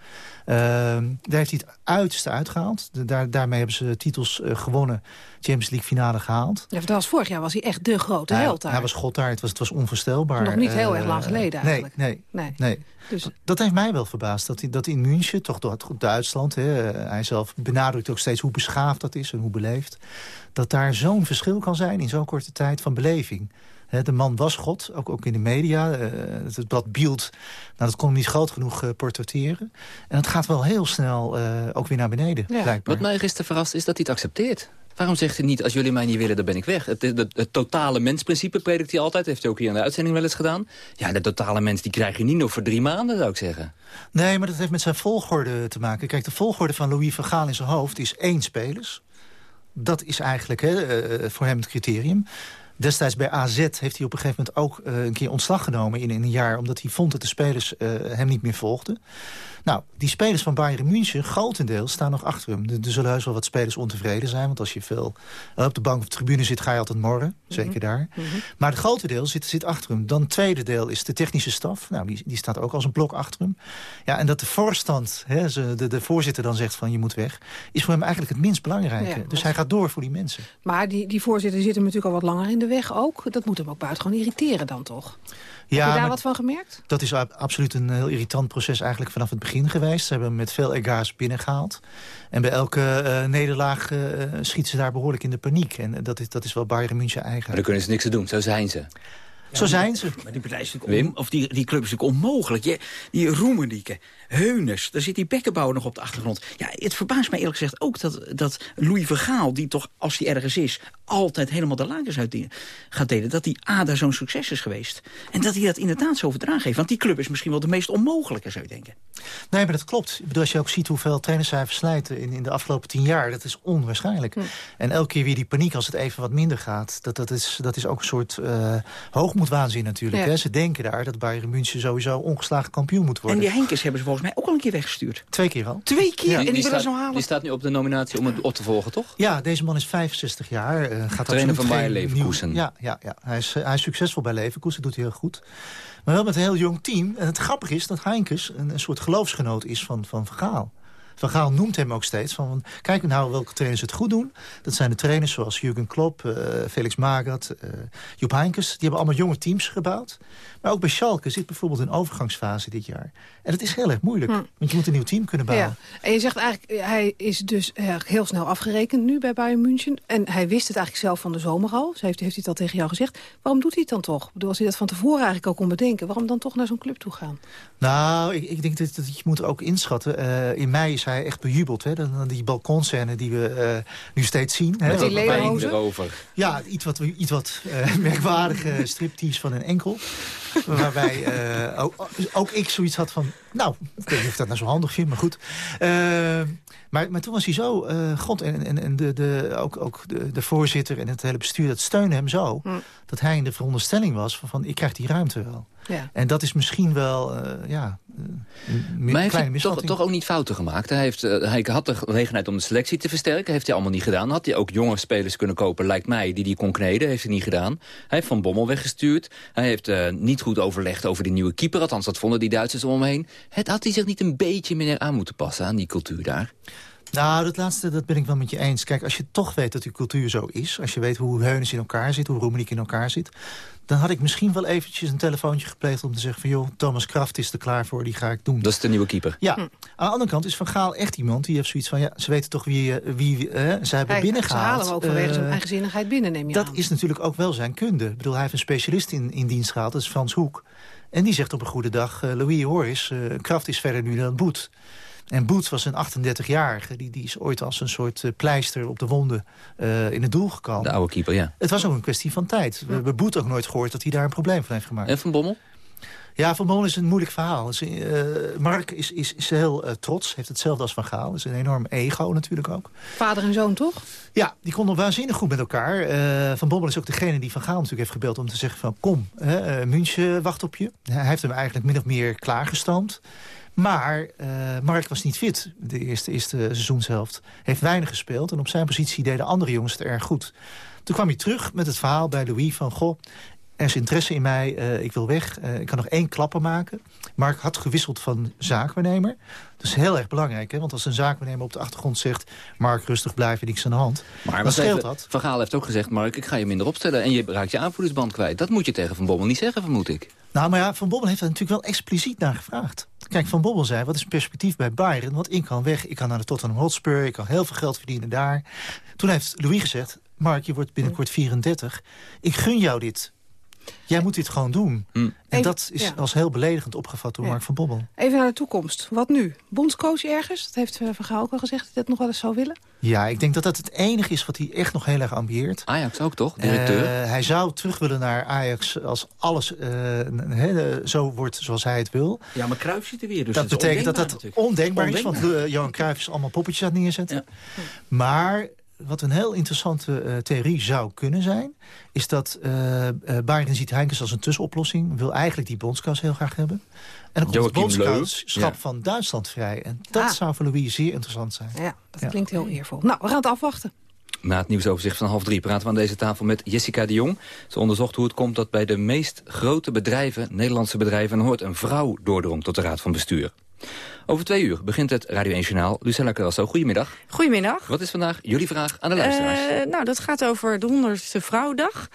Uh, daar heeft hij het uiterste uitgehaald. daar, daarmee hebben ze titels uh, gewonnen. Champions League finale gehaald. Ja, dat was vorig jaar was hij echt de grote held daar. Hij was god daar, het was, het was onvoorstelbaar. Nog niet heel erg lang geleden eigenlijk. Nee, nee, nee. nee. Dus... Dat heeft mij wel verbaasd. Dat, hij, dat in München, toch door Duitsland... Hè, hij zelf benadrukt ook steeds hoe beschaafd dat is en hoe beleefd dat daar zo'n verschil kan zijn in zo'n korte tijd van beleving. De man was God, ook, ook in de media. Uh, het blad Bielt, nou, dat kon hem niet groot genoeg uh, portretteren. En het gaat wel heel snel uh, ook weer naar beneden, ja. blijkbaar. Wat mij gisteren verrast is dat hij het accepteert. Waarom zegt hij niet, als jullie mij niet willen, dan ben ik weg? Het, het, het, het totale mensprincipe predikt hij altijd. heeft hij ook hier in de uitzending wel eens gedaan. Ja, de totale mens die krijg je niet nog voor drie maanden, zou ik zeggen. Nee, maar dat heeft met zijn volgorde te maken. Kijk, de volgorde van Louis van Gaal in zijn hoofd is één spelers dat is eigenlijk hè, uh, voor hem het criterium. Destijds bij AZ heeft hij op een gegeven moment ook uh, een keer ontslag genomen in, in, een jaar... omdat hij vond dat de spelers uh, hem niet meer volgden. Nou, die spelers van Bayern München, grotendeels, staan nog achter hem. Er, er zullen heus wel wat spelers ontevreden zijn. Want als je veel op de bank of de tribune zit, ga je altijd morren. Zeker mhm. daar. Mm -hmm. Maar het grote deel zit, zit achter hem. Dan het tweede deel is de technische staf. Nou, die, die staat ook als een blok achter hem. Ja, en dat de voorstand, hè, ze, de, de voorzitter dan zegt van je moet weg... is voor hem eigenlijk het minst belangrijke. Ja, dus hij gaat door voor die mensen. Maar die, die voorzitter zit hem natuurlijk al wat langer in de weg ook. Dat moet hem ook buitengewoon irriteren dan toch? Ja, Heb je daar wat van gemerkt? Dat is absoluut een heel irritant proces eigenlijk vanaf het begin geweest. Ze hebben hem met veel ega's binnengehaald. En bij elke uh, nederlaag uh, schieten ze daar behoorlijk in de paniek. En dat is, dat is wel Bayern München eigen. Maar dan kunnen ze niks te doen, zo zijn ze. Zo zijn ze. Maar die bedrijf Wim? Of die, die club is natuurlijk onmogelijk. Je, die Roemenieke, Heuners, daar zit die bekkenbouwer nog op de achtergrond. Ja, het verbaast mij eerlijk gezegd ook dat, dat Louis Vergaal... die toch, als hij ergens is, altijd helemaal de lakens uit gaat delen... dat die A daar zo'n succes is geweest. En dat hij dat inderdaad zo verdragen heeft. Want die club is misschien wel de meest onmogelijke, zou je denken. Nee, maar dat klopt. Ik bedoel, als je ook ziet hoeveel trainers zij verslijten in, in de afgelopen tien jaar... dat is onwaarschijnlijk. Hm. En elke keer weer die paniek als het even wat minder gaat... dat, dat, is, dat is ook een soort uh, hoogmoedwaanzin natuurlijk. Ja. Hè? Ze denken daar dat Bayern München sowieso ongeslagen kampioen moet worden. En die Henkes hebben ze volgens mij ook al een keer weggestuurd. Twee keer al. Twee keer? Ja. En die, die, willen staat, zo halen? die staat nu op de nominatie om het op te volgen, toch? Ja, deze man is 65 jaar. Uh, gaat Trainer van Bayer Leverkusen. Nieuw... Ja, ja, ja. Hij, is, uh, hij is succesvol bij Leverkusen, doet hij heel goed. Maar wel met een heel jong team. En het grappige is dat Heinkes een, een soort geloofsgenoot is van Van Gaal. Van Gaal noemt hem ook steeds van... kijk nou welke trainers het goed doen. Dat zijn de trainers zoals Jurgen Klopp, uh, Felix Magath, uh, Joep Heinkes. Die hebben allemaal jonge teams gebouwd. Maar ook bij Schalke zit bijvoorbeeld een overgangsfase dit jaar. En dat is heel erg moeilijk, hm. want je moet een nieuw team kunnen bouwen. Ja. En je zegt eigenlijk, hij is dus heel snel afgerekend nu bij Bayern München. En hij wist het eigenlijk zelf van de zomer al. Ze heeft, heeft hij dat tegen jou gezegd. Waarom doet hij het dan toch? Ik bedoel, als hij dat van tevoren eigenlijk al kon bedenken... waarom dan toch naar zo'n club toe gaan? Nou, ik, ik denk dat, dat je moet er ook inschatten. Uh, in mei is hij echt bejubeld. Hè? Dan, die balkonscène die we uh, nu steeds zien. Met hè? die erover. Ja, iets wat, iets wat uh, (laughs) merkwaardige striptease van een enkel. Waarbij uh, ook, ook, ik zoiets had van... Nou, ik weet niet of dat nou zo handig vind, maar goed. Maar, maar toen was hij zo... Uh, God, en, en, en de, de, ook, ook de, de voorzitter en het hele bestuur... dat steunde hem zo... Hm. dat hij in de veronderstelling was van, van... ik krijg die ruimte wel. Ja. En dat is misschien wel, uh, ja, een maar hij heeft toch, toch ook niet fouten gemaakt. Hij, heeft, uh, hij had de gelegenheid om de selectie te versterken. Heeft hij allemaal niet gedaan. Had hij ook jonge spelers kunnen kopen, lijkt mij, die die kon kneden. Heeft hij niet gedaan. Hij heeft Van Bommel weggestuurd. Hij heeft uh, niet goed overlegd over die nieuwe keeper. Althans, dat vonden die Duitsers om hem heen. Het had hij zich niet een beetje meer aan moeten passen aan die cultuur daar. Nou, dat laatste dat ben ik wel met je eens. Kijk, als je toch weet dat die cultuur zo is... als je weet hoe Heunis in elkaar zit, hoe Roemeniek in elkaar zit... dan had ik misschien wel eventjes een telefoontje gepleegd om te zeggen van... joh, Thomas Kraft is er klaar voor, die ga ik doen. Dat is de nieuwe keeper. Ja. Hm. Aan de andere kant is Van Gaal echt iemand die heeft zoiets van... ja, ze weten toch wie, wie uh, ze hebben binnengehaald. Ze halen hem ook vanwege uh, zijn eigenzinnigheid binnen, neem je Dat aan. is natuurlijk ook wel zijn kunde. Ik bedoel, hij heeft een specialist in, in dienst gehaald, dat is Frans Hoek. En die zegt op een goede dag, uh, Louis Horis, uh, Kraft is verder nu dan Boet. En Boet was een 38-jarige. Die, die is ooit als een soort uh, pleister op de wonden uh, in het doel gekomen. De oude keeper, ja. Het was ook een kwestie van tijd. We hebben Boet ook nooit gehoord dat hij daar een probleem van heeft gemaakt. En Van Bommel? Ja, Van Bommel is een moeilijk verhaal. Dus, uh, Mark is, is, is heel uh, trots, heeft hetzelfde als Van Gaal. is een enorm ego natuurlijk ook. Vader en zoon, toch? Ja, die konden waanzinnig goed met elkaar. Uh, van Bommel is ook degene die Van Gaal natuurlijk heeft gebeld... om te zeggen van kom, München wacht op je. Hij heeft hem eigenlijk min of meer klaargestoomd. Maar Mark was niet fit de eerste, eerste seizoenshelft. Heeft weinig gespeeld en op zijn positie deden andere jongens het erg goed. Toen kwam hij terug met het verhaal bij Louis van... goh, er is interesse in mij, uh, ik wil weg, uh, ik kan nog één klapper maken. Mark had gewisseld van zaakwaarnemer. Dat is heel erg belangrijk, hè? want als een zaakwaarnemer op de achtergrond zegt... Mark, rustig blijven, niks aan de hand, maar dan scheelt dat. Van Gaal heeft ook gezegd, Mark, ik ga je minder opstellen... en je raakt je aanvoerdersband kwijt. Dat moet je tegen Van Bommel niet zeggen, vermoed ik. Nou, maar ja, Van Bommel heeft er natuurlijk wel expliciet naar gevraagd. Kijk, Van Bommel zei, wat is een perspectief bij Bayern? Want ik kan weg, ik kan naar de Tottenham Hotspur... ik kan heel veel geld verdienen daar. Toen heeft Louis gezegd, Mark, je wordt binnenkort 34. Ik gun jou dit Jij moet dit gewoon doen. Hm. En dat is als heel beledigend opgevat door Mark van Bobbel. Even naar de toekomst. Wat nu? Bondscoach ergens? Dat heeft uh, Van Gaal ook al gezegd dat hij dat nog wel eens zou willen. Ja, ik denk dat dat het enige is wat hij echt nog heel erg ambieert. Ajax ook toch, directeur? Uh, hij zou terug willen naar Ajax als alles uh, zo wordt zoals hij het wil. Ja, maar Cruijff zit er weer. Dus dat betekent dat dat ondenkbaar, is, want Johan Cruijff is allemaal poppetjes aan het neerzetten. Ja. Maar wat een heel interessante uh, theorie zou kunnen zijn... is dat uh, uh, Biden ziet Heinkes als een tussenoplossing. Wil eigenlijk die bondskas heel graag hebben. En dan komt het bondskansschap van Duitsland vrij. En dat ah. zou voor Louis zeer interessant zijn. Ja, dat klinkt heel eervol. Nou, we gaan het afwachten. Na het nieuwsoverzicht van half drie praten we aan deze tafel met Jessica de Jong. Ze onderzocht hoe het komt dat bij de meest grote bedrijven, Nederlandse bedrijven... hoort een vrouw doordrong tot de raad van bestuur. Over twee uur begint het Radio 1 Journaal. Lucella Carrasso, goedemiddag. Goedemiddag. Wat is vandaag jullie vraag aan de luisteraars? Uh, nou, dat gaat over de 100ste Vrouwdag.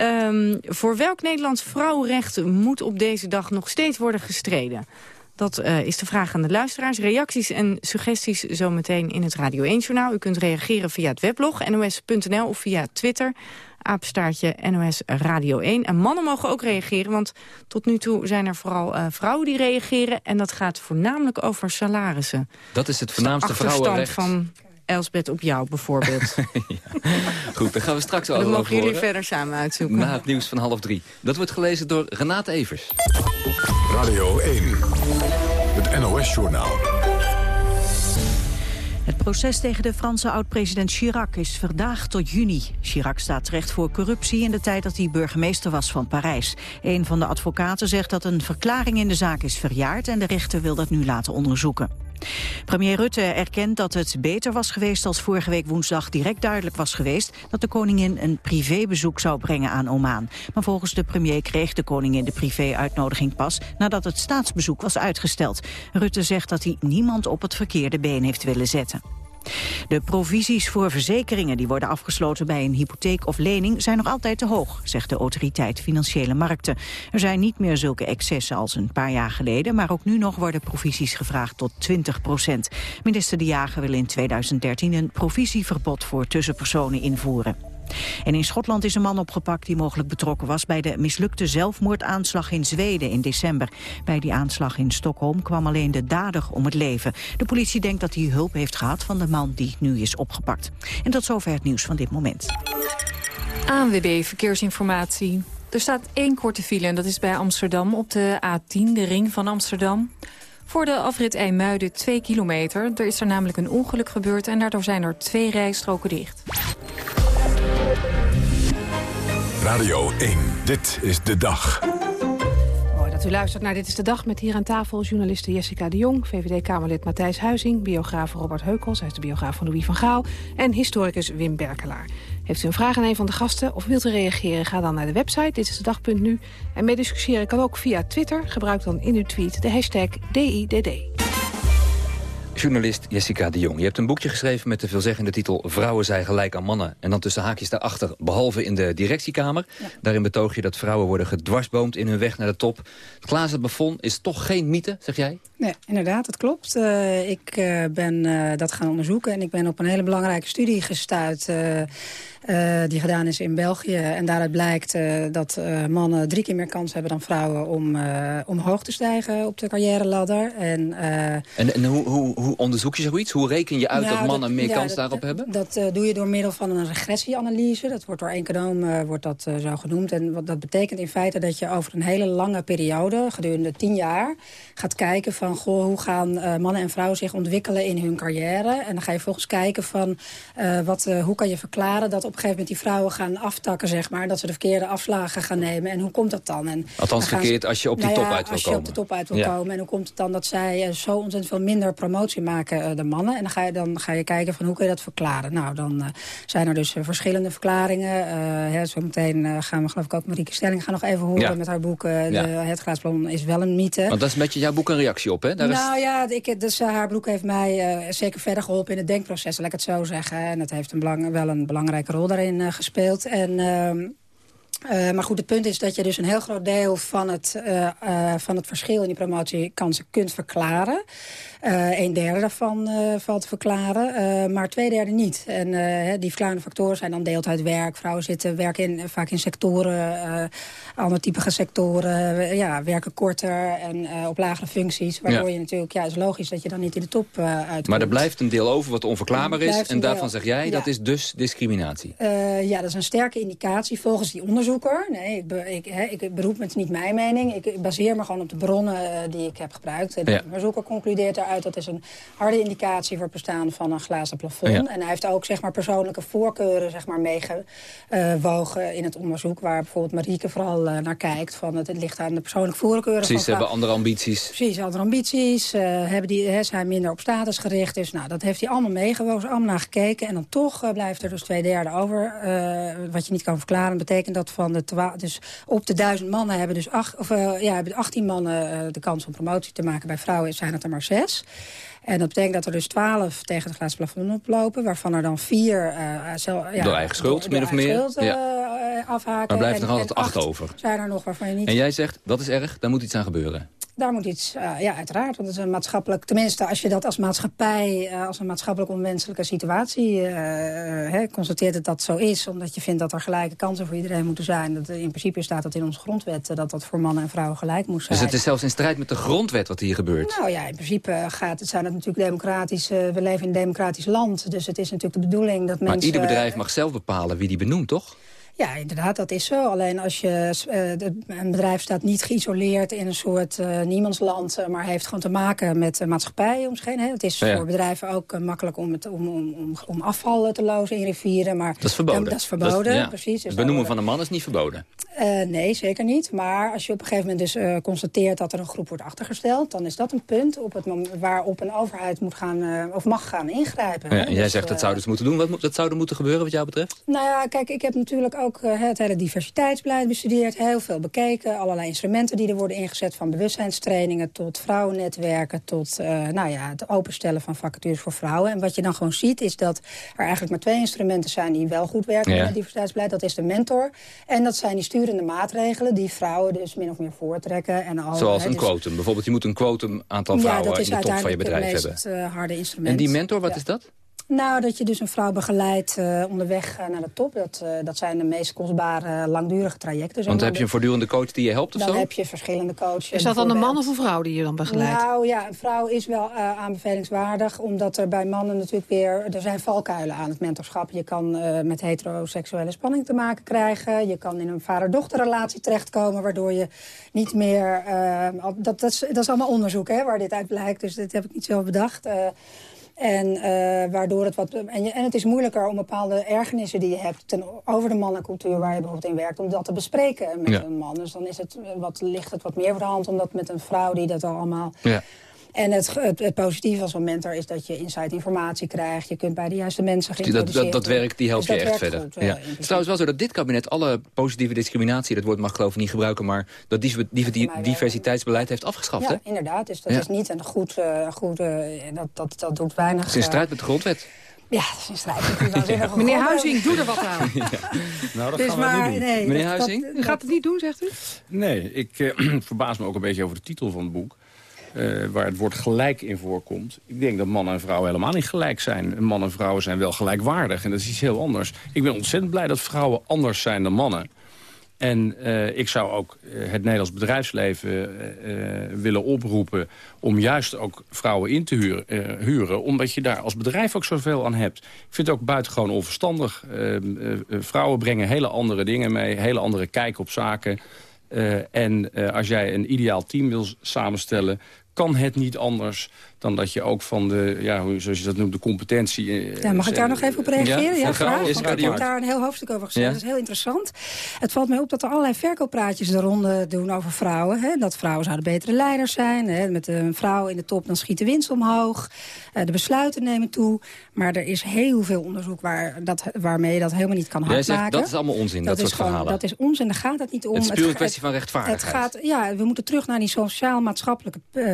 Um, voor welk Nederlands vrouwenrecht moet op deze dag nog steeds worden gestreden? Dat uh, is de vraag aan de luisteraars. Reacties en suggesties zometeen in het Radio 1-journaal. U kunt reageren via het weblog nos.nl of via Twitter apenstaartje NOS Radio 1. En mannen mogen ook reageren, want tot nu toe zijn er vooral uh, vrouwen die reageren. En dat gaat voornamelijk over salarissen. Dat is het voornaamste vrouwenrecht. van Elsbeth op jou bijvoorbeeld. (laughs) ja. Goed, daar gaan we straks over Dan mogen jullie verder samen uitzoeken. Na het nieuws van half drie. Dat wordt gelezen door Renate Evers. Radio 1, het NOS-journaal. Proces tegen de Franse oud-president Chirac is verdaagd tot juni. Chirac staat terecht voor corruptie in de tijd dat hij burgemeester was van Parijs. Een van de advocaten zegt dat een verklaring in de zaak is verjaard... en de rechter wil dat nu laten onderzoeken. Premier Rutte erkent dat het beter was geweest als vorige week woensdag direct duidelijk was geweest dat de koningin een privébezoek zou brengen aan Oman. Maar volgens de premier kreeg de koningin de privé-uitnodiging pas nadat het staatsbezoek was uitgesteld. Rutte zegt dat hij niemand op het verkeerde been heeft willen zetten. De provisies voor verzekeringen die worden afgesloten bij een hypotheek of lening zijn nog altijd te hoog, zegt de autoriteit Financiële Markten. Er zijn niet meer zulke excessen als een paar jaar geleden, maar ook nu nog worden provisies gevraagd tot 20 procent. Minister De Jager wil in 2013 een provisieverbod voor tussenpersonen invoeren. En in Schotland is een man opgepakt die mogelijk betrokken was bij de mislukte zelfmoordaanslag in Zweden in december. Bij die aanslag in Stockholm kwam alleen de dader om het leven. De politie denkt dat hij hulp heeft gehad van de man die nu is opgepakt. En tot zover het nieuws van dit moment. ANWB Verkeersinformatie. Er staat één korte file en dat is bij Amsterdam op de A10, de ring van Amsterdam. Voor de afrit IJmuiden 2 kilometer. Er is er namelijk een ongeluk gebeurd en daardoor zijn er twee rijstroken dicht. Radio 1, dit is de dag. Mooi dat u luistert naar Dit is de Dag met hier aan tafel... journaliste Jessica de Jong, VVD-Kamerlid Matthijs Huizing... biograaf Robert Heukels, hij is de biograaf van Louis van Gaal... en historicus Wim Berkelaar. Heeft u een vraag aan een van de gasten of wilt u reageren... ga dan naar de website, dit is de dag.nu. En meediscussiëren kan ook via Twitter. Gebruik dan in uw tweet de hashtag DIDD. Journalist Jessica de Jong. Je hebt een boekje geschreven met de veelzeggende titel... Vrouwen zijn gelijk aan mannen. En dan tussen haakjes daarachter, behalve in de directiekamer. Daarin betoog je dat vrouwen worden gedwarsboomd in hun weg naar de top. Het glazen plafond is toch geen mythe, zeg jij? Nee, inderdaad, dat klopt. Uh, ik uh, ben uh, dat gaan onderzoeken en ik ben op een hele belangrijke studie gestuurd... Die gedaan is in België. En daaruit blijkt dat mannen drie keer meer kans hebben dan vrouwen om omhoog te stijgen op de carrière-ladder. En, en, en hoe, hoe, hoe, onderzoek je zoiets? Hoe reken je uit nou, dat mannen meer ja, kans dat, daarop hebben? Dat doe je door middel van een regressieanalyse. Dat wordt door econoom wordt dat zo genoemd. En wat dat betekent in feite dat je over een hele lange periode, gedurende tien jaar, gaat kijken van goh, hoe gaan mannen en vrouwen zich ontwikkelen in hun carrière. En dan ga je volgens kijken van wat, hoe kan je verklaren dat op een gegeven moment die vrouwen gaan aftakken, zeg maar. Dat ze de verkeerde afslagen gaan nemen. En hoe komt dat dan? En Althans verkeerd als je op die nou top uit wil komen. als je op de top uit wil ja. komen. En hoe komt het dan dat zij zo ontzettend veel minder promotie maken, de mannen? En dan ga, je, dan ga je kijken van hoe kun je dat verklaren? Nou, dan zijn er dus verschillende verklaringen. Hè, zometeen gaan we geloof ik ook Marieke Stelling gaan nog even horen ja. met haar boek. De, het glaasplon is wel een mythe. Want dat is met je, jouw boek een reactie op, nou ja, ik, dus, haar boek heeft mij zeker verder geholpen in het denkproces, laat ik het zo zeggen. En het heeft een belang, wel een belangrijke rol daarin uh, gespeeld. En... Uh, maar goed, het punt is dat je dus een heel groot deel van het, van het verschil in die promotiekansen kunt verklaren. Een derde daarvan valt te verklaren, maar twee derde niet. En die verklarende factoren zijn dan deeltijd werk. Vrouwen zitten werken in, vaak in sectoren, andere typige sectoren. ja, werken korter en op lagere functies. Waardoor ja. je natuurlijk, ja, is logisch dat je dan niet in de top uitkomt. Maar er blijft een deel over wat onverklaarbaar is. En daarvan deel. zeg jij, ja. dat is dus discriminatie. ja, dat is een sterke indicatie volgens die onderzoek Nee, ik, be, ik, he, ik beroep me, het is niet mijn mening. Ik, baseer me gewoon op de bronnen die ik heb gebruikt. De ja. onderzoeker concludeert daaruit dat is een harde indicatie voor het bestaan van een glazen plafond. Ja. En hij heeft ook zeg maar, persoonlijke voorkeuren zeg maar, meegewogen uh, in het onderzoek. Waar bijvoorbeeld Marieke vooral uh, naar kijkt. Van het, het ligt aan de persoonlijke voorkeuren. Precies, van, hebben andere ambities. Precies, andere ambities. hebben die, he, zijn minder op status gericht. Dus nou, dat heeft hij allemaal meegewogen, allemaal naar gekeken. En dan toch blijft er dus twee derde over. wat je niet kan verklaren, betekent dat van de dus op de duizend mannen hebben dus acht, of, uh, ja, hebben 18 mannen uh, de kans om promotie te maken. Bij vrouwen zijn het er maar zes. was. En dat betekent dat er dus twaalf tegen het glazen plafond oplopen... waarvan er dan vier... Uh, ja, door eigen schuld, door, min of meer. Schuld, ja. afhaken. Maar blijft er nog altijd acht over. zijn er nog waarvan je niet... En jij zegt, dat is erg, daar moet iets aan gebeuren. Daar moet iets, uh, ja uiteraard, want het is een maatschappelijk... tenminste, als je dat als maatschappij, uh, als een maatschappelijk onwenselijke situatie uh, hè, constateert dat dat zo is... omdat je vindt dat er gelijke kansen voor iedereen moeten zijn. Dat, in principe staat dat in onze grondwet, dat dat voor mannen en vrouwen gelijk moet zijn. Dus het is zelfs in strijd met de grondwet wat hier gebeurt? Nou ja, in principe gaat het, zijn het natuurlijk democratisch... we leven in een democratisch land, dus het is natuurlijk de bedoeling dat mensen... Maar ieder bedrijf mag zelf bepalen wie die benoemt, toch? Ja, inderdaad, dat is zo. Alleen als je, uh, een bedrijf staat niet geïsoleerd in een soort uh, niemandsland... maar heeft gewoon te maken met maatschappij om zich heen. Hè. Het is ja. voor bedrijven ook makkelijk om, het, om, om, om afval te lozen in rivieren. Maar, dat is verboden. dat is verboden, dat, ja. precies. Dus benoemen van een man is niet verboden? nee, zeker niet. Maar als je op een gegeven moment dus constateert dat er een groep wordt achtergesteld... dan is dat een punt op het waarop een overheid moet gaan, of mag gaan ingrijpen. Ja, en jij dus, zegt dat zouden ze moeten doen. Wat dat zou er moeten gebeuren wat jou betreft? Nou ja, kijk, ik heb natuurlijk ook ook uh, het hele diversiteitsbeleid bestudeerd. Heel veel bekeken. Allerlei instrumenten die er worden ingezet. Van bewustzijnstrainingen tot vrouwennetwerken. Tot uh, nou ja, het openstellen van vacatures voor vrouwen. En wat je dan gewoon ziet is dat er eigenlijk maar twee instrumenten zijn... die wel goed werken ja. in het diversiteitsbeleid. Dat is de mentor. En dat zijn die sturende maatregelen die vrouwen dus min of meer voortrekken. En al, Zoals een dus, quotum. Bijvoorbeeld je moet een quotum aantal vrouwen ja, in de top van je bedrijf hebben. Dat is het harde instrument. En die mentor, wat ja. is dat? Nou, dat je dus een vrouw begeleidt uh, onderweg uh, naar de top. Dat, uh, dat zijn de meest kostbare, langdurige trajecten. Want heb je een voortdurende coach die je helpt of dan zo? Dan heb je verschillende coaches. Is dat dan een man of een vrouw die je dan begeleidt? Nou ja, een vrouw is wel aanbevelingswaardig. Omdat er bij mannen natuurlijk weer... Er zijn valkuilen aan het mentorschap. Je kan met heteroseksuele spanning te maken krijgen. Je kan in een vader-dochterrelatie terechtkomen... waardoor je niet meer... dat, dat, is, dat is allemaal onderzoek hè, waar dit uit blijkt. Dus dit heb ik niet zelf bedacht. En, uh, waardoor het wat, en, je, en het is moeilijker om bepaalde ergernissen die je hebt... Ten, over de mannencultuur waar je bijvoorbeeld in werkt... om dat te bespreken met ja. een man. Dus dan is het, wat, ligt het wat meer voor de hand... omdat met een vrouw die dat allemaal... Ja. En het, het, het, positieve als een mentor is dat je insight informatie krijgt. Je kunt bij de juiste mensen geïntroduceerd dat, dat, dat werkt, die helpt dus je echt verder. Goed, ja. Het is trouwens wel zo dat dit kabinet alle positieve discriminatie... dat woord mag ik geloof ik niet gebruiken... maar dat die, die, die diversiteitsbeleid heeft afgeschaft. Ja, hè? inderdaad. Dus dat ja. is niet een goed... Uh, goed uh, dat, dat, dat doet weinig... Het is in strijd met de grondwet. Ja, dat is (laughs) een strijd. Meneer Huizing, doe er wat aan. (laughs) ja. Nou, dat dus gaan maar, we niet doen. Nee, Meneer dat, Huizing? Dat, U gaat het niet doen, zegt u? Nee, ik uh, (clears throat) verbaas me ook een beetje over de titel van het boek. Eh, waar het woord gelijk in voorkomt. Ik denk dat mannen en vrouwen helemaal niet gelijk zijn. Mannen en vrouwen zijn wel gelijkwaardig en dat is iets heel anders. Ik ben ontzettend blij dat vrouwen anders zijn dan mannen. En uh, ik zou ook uh, het Nederlands bedrijfsleven willen oproepen... om juist ook vrouwen in te huren, huren, omdat je daar als bedrijf ook zoveel aan hebt. Ik vind het ook buitengewoon onverstandig. vrouwen brengen hele andere dingen mee, hele andere kijk op zaken... en als jij een ideaal team wil samenstellen kan het niet anders dan dat je ook van de, ja, zoals je dat noemt, de competentie... Eh, ja, mag ik daar nog even op reageren? Ja, ja graag. Want ik heb daar een heel hoofdstuk over gezegd. Dat is heel interessant. Het valt mij op dat er allerlei verkooppraatjes de ronde doen over vrouwen. Hè? Dat vrouwen zouden betere leiders zijn. Hè? Met een vrouw in de top, dan schiet de winst omhoog. Uh, de besluiten nemen toe. Maar er is heel veel onderzoek waar dat, waarmee je dat helemaal niet kan hardmaken. dat is allemaal onzin, dat, dat soort gewoon, verhalen. Dat is onzin, daar gaat het niet om. Het is puur een kwestie van rechtvaardigheid. Het gaat, ja, we moeten terug naar die sociaal-maatschappelijke... Uh,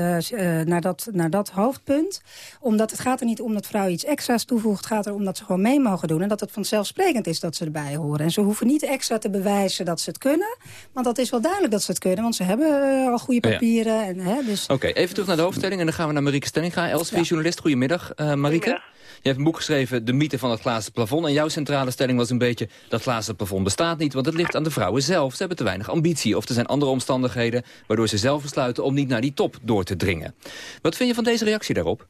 naar, dat, naar dat hoofdpunt. Omdat het gaat er niet om dat vrouw iets extra's toevoegt. Het gaat er om dat ze gewoon mee mogen doen. En dat het vanzelfsprekend is dat ze erbij horen. En ze hoeven niet extra te bewijzen dat ze het kunnen. Want dat is wel duidelijk dat ze het kunnen. Want ze hebben uh, al goede papieren. En, hè, dus... Oké, even terug naar de hoofdstelling. En dan gaan we naar Marieke Stellinga, LSV-journalist. Goedemiddag, uh, Marieke. Je hebt een boek geschreven, De mythe van het glazen plafond. En jouw centrale stelling was een beetje, dat glazen plafond bestaat niet. Want het ligt aan de vrouwen zelf. Ze hebben te weinig ambitie. Of er zijn andere omstandigheden waardoor ze zelf besluiten om niet naar die top door te dringen. Wat vind je van deze reactie daarop?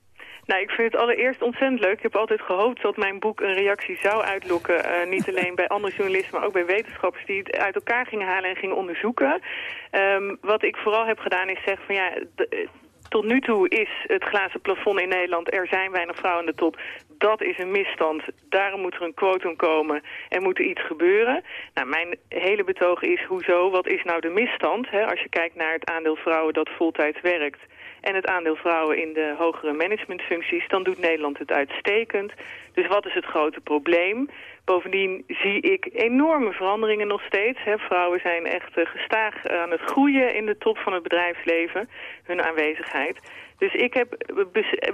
Nou, ik vind het allereerst ontzettend leuk. Ik heb altijd gehoopt dat mijn boek een reactie zou uitlokken. Uh, niet alleen bij andere journalisten, maar ook bij wetenschappers die het uit elkaar gingen halen en gingen onderzoeken. Um, wat ik vooral heb gedaan is zeggen van ja, tot nu toe is het glazen plafond in Nederland... er zijn weinig vrouwen in de top. Dat is een misstand. Daarom moet er een quotum komen en moet er iets gebeuren. Nou, mijn hele betoog is, hoezo? Wat is nou de misstand? Hè? Als je kijkt naar het aandeel vrouwen dat voltijds werkt en het aandeel vrouwen in de hogere managementfuncties, dan doet Nederland het uitstekend. Dus wat is het grote probleem? Bovendien zie ik enorme veranderingen nog steeds. Hè. Vrouwen zijn echt uh, gestaag aan het groeien in de top van het bedrijfsleven, hun aanwezigheid. Dus ik heb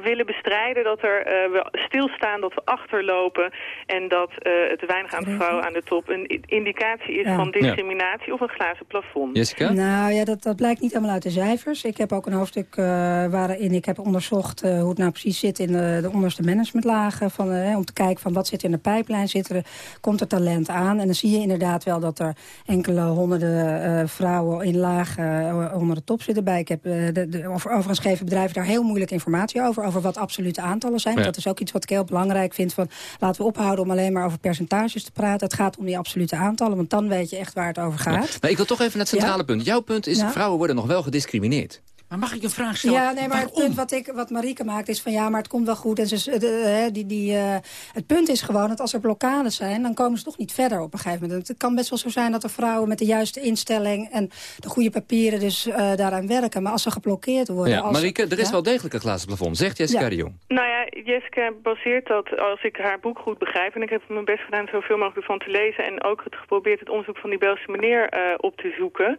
willen bestrijden dat er uh, we stilstaan, dat we achterlopen... en dat uh, het weinig aantal vrouwen aan de top een indicatie is van discriminatie ja. of een glazen plafond. Jessica? Nou ja, dat, dat blijkt niet helemaal uit de cijfers. Ik heb ook een hoofdstuk uh, waarin ik heb onderzocht hoe het nou precies zit in de, de onderste managementlagen. Van, om te kijken van wat zit in de pijplijn, zit er, komt er talent aan. En dan zie je inderdaad wel dat er enkele honderden vrouwen in lagen onder de top zitten bij. Ik heb de, de, over, overigens geven bedrijven daar heel moeilijk informatie over. Over wat absolute aantallen zijn. Ja. Dat is ook iets wat ik heel belangrijk vind. Van, laten we ophouden om alleen maar over percentages te praten. Het gaat om die absolute aantallen. Want dan weet je echt waar het over gaat. Ja. Maar ik wil toch even naar het centrale punt. Jouw punt is, vrouwen worden nog wel gediscrimineerd. Maar mag ik een vraag stellen? Ja, nee, maar Waarom? het punt wat, ik, wat Marieke maakt is van ja, maar het komt wel goed. En ze, de, die, die, uh, het punt is gewoon dat als er blokkades zijn, dan komen ze toch niet verder op een gegeven moment. Het kan best wel zo zijn dat er vrouwen met de juiste instelling en de goede papieren dus uh, daaraan werken. Maar als ze geblokkeerd worden... Ja, als, Marieke, er is ja? wel degelijk een glazen plafond, zegt Jessica ja. de Jong. Nou ja, Jessica baseert dat, als ik haar boek goed begrijp... en ik heb mijn best gedaan zoveel mogelijk van te lezen... en ook het geprobeerd het onderzoek van die Belgische meneer uh, op te zoeken...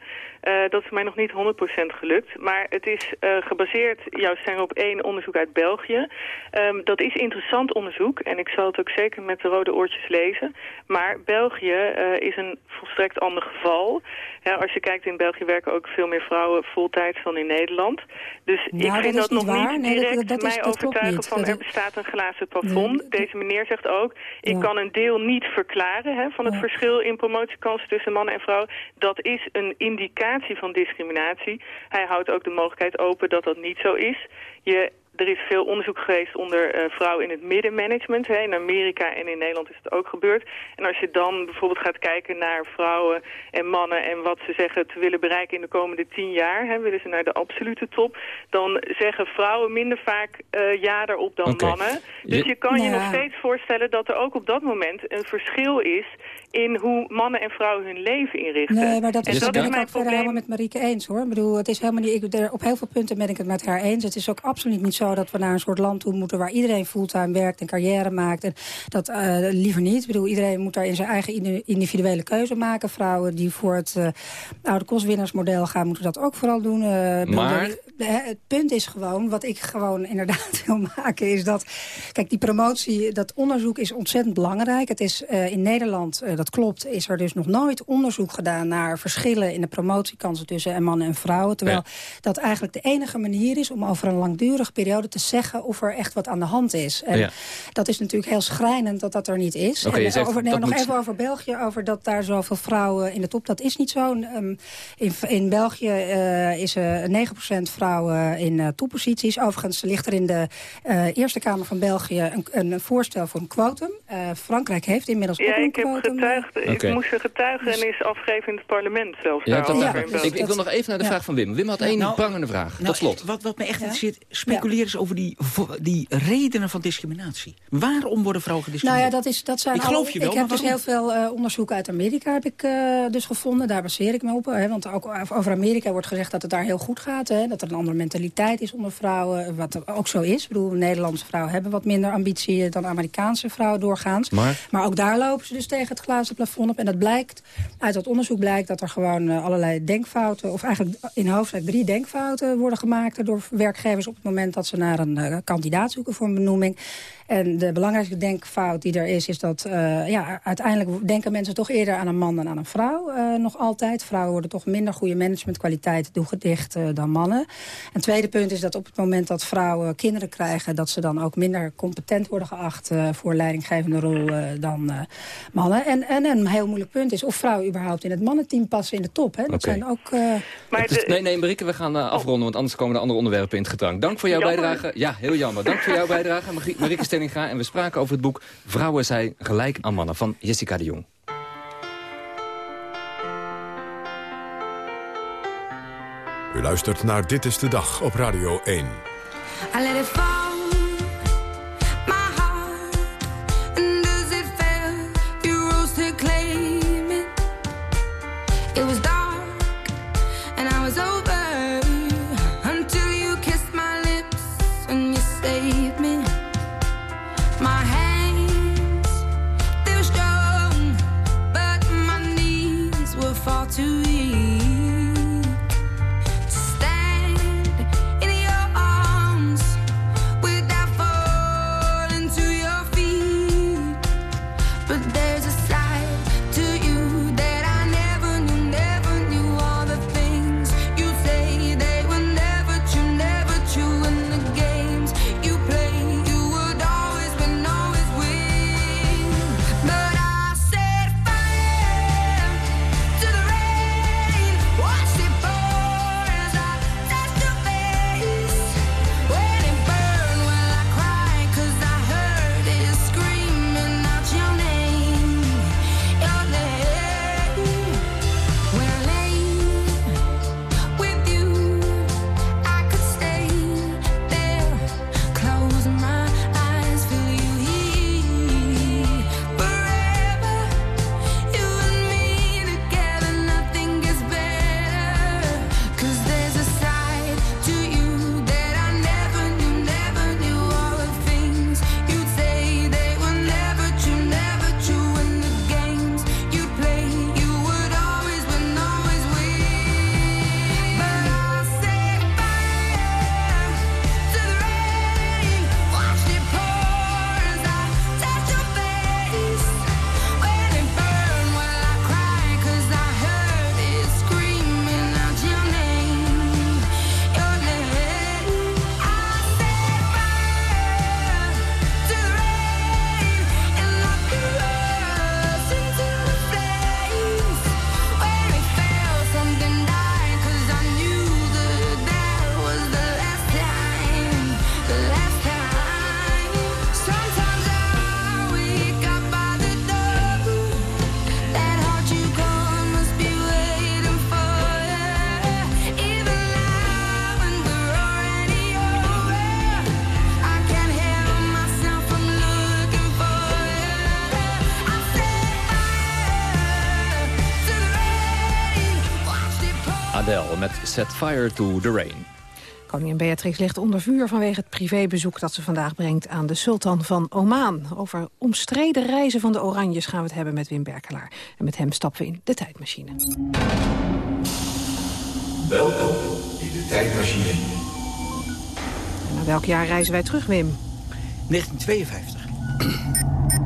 dat is mij nog niet 100% gelukt. Maar het is gebaseerd, jouw stelling op één onderzoek uit België. Um, dat is interessant onderzoek en ik zal het ook zeker met de rode oortjes lezen. Maar België uh, is een volstrekt ander geval. Ja, als je kijkt, in België werken ook veel meer vrouwen voltijds dan in Nederland. Dus nou, ik vind dat, dat nog waar. niet nee, direct dat, dat mij is, overtuigen van er bestaat een glazen plafond. Nee, Deze meneer zegt ook, ik ja. kan een deel niet verklaren hè, van het ja. verschil in promotiekansen tussen mannen en vrouwen. Dat is een indicatie van discriminatie. Hij houdt ook de mogelijkheid open dat dat niet zo is. Je, er is veel onderzoek geweest onder uh, vrouwen in het middenmanagement. Hè. In Amerika en in Nederland is het ook gebeurd. En als je dan bijvoorbeeld gaat kijken naar vrouwen en mannen... en wat ze zeggen te willen bereiken in de komende tien jaar... Hè, willen ze naar de absolute top... dan zeggen vrouwen minder vaak uh, ja daarop dan okay. mannen. Dus je, je kan je ja. nog steeds voorstellen dat er ook op dat moment... een verschil is in hoe mannen en vrouwen hun leven inrichten. Nee, maar dat is, en dat ben is ik ook verder helemaal met Marieke eens, hoor. Ik bedoel, het is helemaal niet, ik, er, op heel veel punten ben ik het met haar eens. Het is ook absoluut niet zo dat we naar een soort land toe moeten... waar iedereen fulltime werkt en carrière maakt. En dat uh, liever niet. Ik bedoel, iedereen moet daar in zijn eigen individuele keuze maken. Vrouwen die voor het uh, oude kostwinnaarsmodel gaan... moeten dat ook vooral doen. Uh, maar, het punt is gewoon, wat ik gewoon inderdaad (laughs) wil maken... is dat, kijk, die promotie, dat onderzoek is ontzettend belangrijk. Het is in Nederland, dat klopt, is er dus nog nooit onderzoek gedaan... naar verschillen in de promotiekansen tussen mannen en vrouwen. Terwijl ja. dat eigenlijk de enige manier is om over een langdurige periode te zeggen... of er echt wat aan de hand is. En ja. dat is natuurlijk heel schrijnend dat dat er niet is. Okay, en over, nee, nog moet... even over België, over dat daar zoveel vrouwen in de top... dat is niet zo. Um, in, in België uh, is uh, 9% vrouwen in uh, topposities. Overigens ligt er in de uh, Eerste Kamer van België een, een voorstel voor een quotum. Uh, Frankrijk heeft inmiddels ja, ook een ik heb quotum. Getuigd. Ik moest getuigen en is afgegeven in het parlement zelfs. Ja, ik, ik wil nog even naar de Ja. vraag van Wim. Wim had één Nou, prangende vraag. Nou, Tot slot. Wat, wat me echt Ja? interesseert, speculeer eens over die, die redenen van discriminatie. Waarom worden vrouwen Nou gediscrimineerd? ja, dat, is, dat zijn Ik al- geloof je wel, Ik heb dus heel veel eh, onderzoek uit Amerika heb ik, eh, dus gevonden. Daar baseer ik me op. Hè, want ook over Amerika wordt gezegd dat het daar heel goed gaat. Hè, dat er een andere mentaliteit is onder vrouwen. Wat ook zo is. Ik bedoel, Nederlandse vrouwen hebben wat minder ambitie dan Amerikaanse vrouwen doorgaans. Maar? Maar ook daar lopen ze dus tegen het glazen plafond op. En dat blijkt, uit dat onderzoek blijkt dat er gewoon eh, allerlei denkfouten... of eigenlijk in hoofdzaak drie denkfouten worden gemaakt... door werkgevers op het moment dat ze naar een eh, kandidaat zoeken voor een benoeming. En de belangrijkste denkfout die er is, is dat eh, ja, uiteindelijk denken mensen toch eerder aan een man dan aan een vrouw. eh, nog altijd. Vrouwen worden toch minder goede managementkwaliteit toegedicht eh, dan mannen. Een tweede punt is dat op het moment dat vrouwen kinderen krijgen, dat ze dan ook minder competent worden geacht eh, voor leidinggevende rol eh, dan eh, mannen. En, en een heel moeilijk punt is of vrouwen überhaupt in het mannenteam passen in de top. Hè? Dat zijn ook. eh, Maar de- nee, nee, Marieke, we gaan eh, afronden, want anders komen de andere onderwerpen in het gedrang. Dank voor jouw Jammer. bijdrage. Ja, heel jammer. Dank voor jouw bijdrage, Marie- Marieke En we spraken over het boek Vrouwen zijn gelijk aan mannen van Jessica de Jong. U luistert naar Dit is de Dag op Radio 1. Set Fire to the Rain. Koningin Beatrix ligt onder vuur vanwege het privébezoek dat ze vandaag brengt aan de sultan van Oman. Over omstreden reizen van de Oranjes gaan we het hebben met Wim Berkelaar. En met hem stappen we in de tijdmachine. Welkom in de tijdmachine. En naar welk jaar reizen wij terug, Wim? 1952.